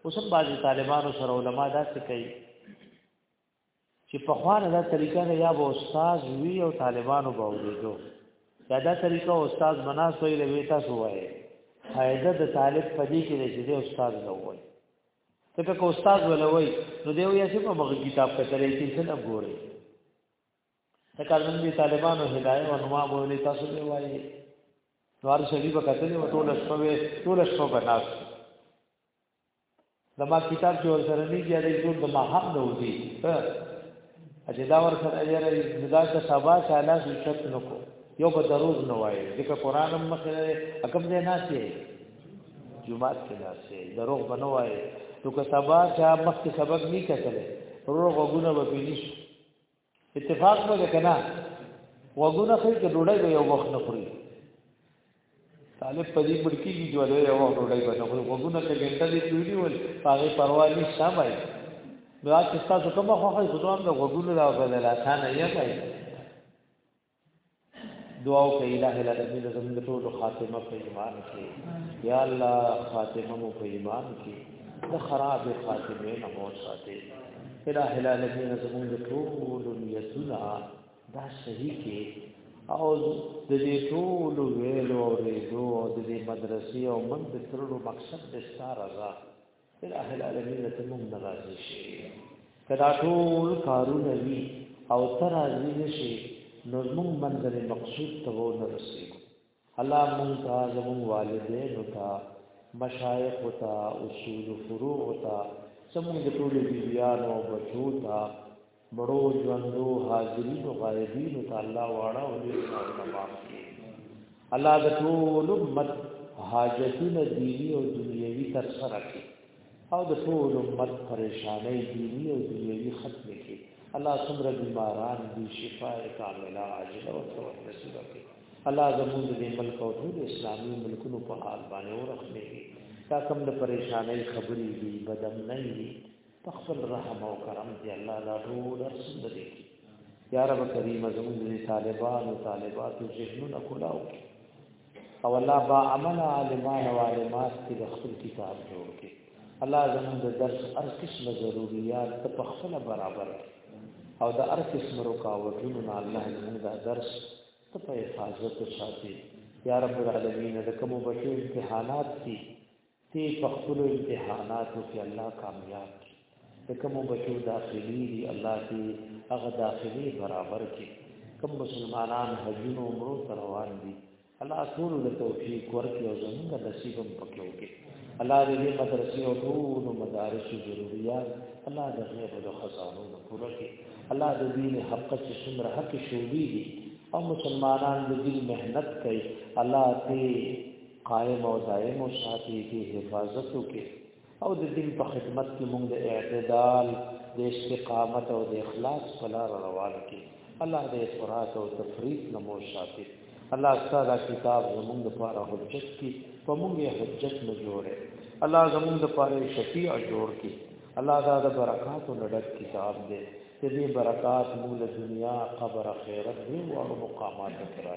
اوس هم بعضي طالبانو سره علما دا څه کوي چې په خوانه دا طریقه نه یا به استاد وی او طالبانو به ولیدو دا دا طریقه استاد بنا سوی لوي تاسو وایي فائدہ د طالب پدې کې دی چې استاد نه وایي ځکه که استاد ولوي نو دی وایي چې په مغه کتاب کې ترې کې څه نه ګوري ځکه نن دي طالبانو هدايه او نما بولې تاسو دی وایي نوار شریف کتلې و ټول شپه ټول شپه بناست زما کتاب چې ورسره نه دی دی ټول د ما حق نه ودی اجه دا ورسره یاره دا چې سبا سالا شت نه کو یو به دروغ نه وای ځکه قران هم مخه حکم دی نه شي جمعات کې نه شي دروغ بنو وای نو که سبا چې مخ کې سبق نه کتل روغ غونه به پیښ اتفاق مو ده کنه وګونه خو کې ډوډۍ به یو وخت نه خوري طالب په دې پړکی کې جوړه یو وخت ډوډۍ به نه خوري وګونه کې ګټه دې جوړي ول هغه پروا نه شامای نو چې تاسو کومه خوخه خدوام د وګونه دا بدل اسانه یې کوي دعا او کوي الٰه العالمین زموږ ټول خاتمه په ایمان کې یا الله خاتمه مو په ایمان کې د خراب خاتمه نه مو ساتي الٰه العالمین زموږ ټول نیتونه دا صحیح کې او د دې ټول ویلو او ریدو او د دې مدرسې او من د ترلو مقصد د ستاره الہ العالمین ته موږ ناراضي شي کدا ټول کارونه وی او تر راضي نشي نو موږ منځره مقصود ته و نه رسي الله موږ ته زموږ والدین او تا مشایخ او تا اصول فروع او تا زموږ د ټول بیان او بچو تا مړو ژوندو حاضرین او غایبین ته الله واړه او دې ګناهونه معاف کړي الله د ټول امت حاجتونه دینی او دنیوي تر سره کړي او د ټول امت پریشانې دینی او دنیوي ختم کړي الله څومره بیماران دي شفاء کامله عاجله او توت نصیب کړي الله زموږ دې ملک او ټول اسلامي ملکونو په حال باندې ورخمه کړي تا کوم د پریشانې خبرې دي بدم نه دي تخفل رحم او کرم دی الله دا ټول رسول دی یا رب کریم زموږ دې طالبان او طالبات او ذهنونه کولاو او الله با عمل عالمان او عالمات کې خپل کتاب جوړ کړي الله زموږ د درس هر قسم ضرورت ته په خپل برابر او د هر قسم رکاوټونو نه الله زموږ د درس ته په حفاظت ساتي یا رب العالمین د کوم بچو امتحانات دي تی په خپل امتحاناتو کې الله کامیاب کی د کوم بچو داخلي دی الله تی هغه داخلي برابر کی کوم مسلمانان حجونو عمرو روان دي الله ټول له توفیق ورکړي او زموږ نصیبم پکې وکړي الله دې مدرسې او ټول مدارس ضروريات الله دې غیب او خزانو پوره کړي الله دې دین حق چې څومره حق شوبي او مسلمانان دې مهنت کوي الله دې قائم او دائم او ساتي کې حفاظت وکړي او د دین په خدمت کې موږ د اعتدال د استقامت او د اخلاص په لار روان کړي الله دې فرات او تفریق نه مو ساتي الله تعالی کتاب زموږ لپاره حجت کی په موږ حجت نه جوړه الله زموږ لپاره شفیع جوړ کی الله دا د برکات او لړک کتاب دې دې برکات موږ دنیا قبر خیرت دې او مقامات کرا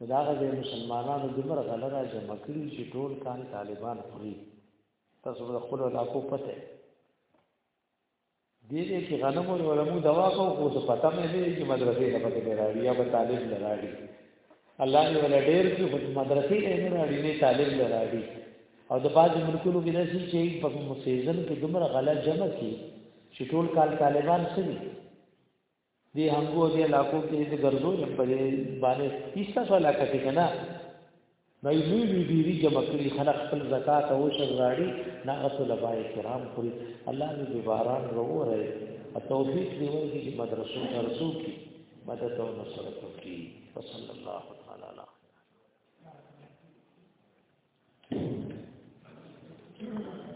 نو دا غزه مسلمانانو دمر غل را جمع کړي چې ټول کان طالبان خوري تاسو د خپل علاقو پته دې دې کې غنم او علمو دوا کو خو څه پته مې نه چې مدرسې نه پته راړي یا به طالب لراړي الله دې ولا ډېر چې خود مدرسې نه راړي نه طالب لراړي او د باج ملکونو کې داسې چې په سیزن کې دمر غل جمع کړي چې ټول کال طالبان سړي دی هنګو دی علاقو کې د ګرځو یم په باندې هیڅ څه علاقه کې نه نه لوی لوی ډیری جمع کړي خلق خپل زکات او شر راړي نه اصل بای کرام خوري الله دې باران وروره توفیق دی وایي چې مدرسو درسو کې مدد او نصرت وکړي وصلی الله تعالی علیه Thank you.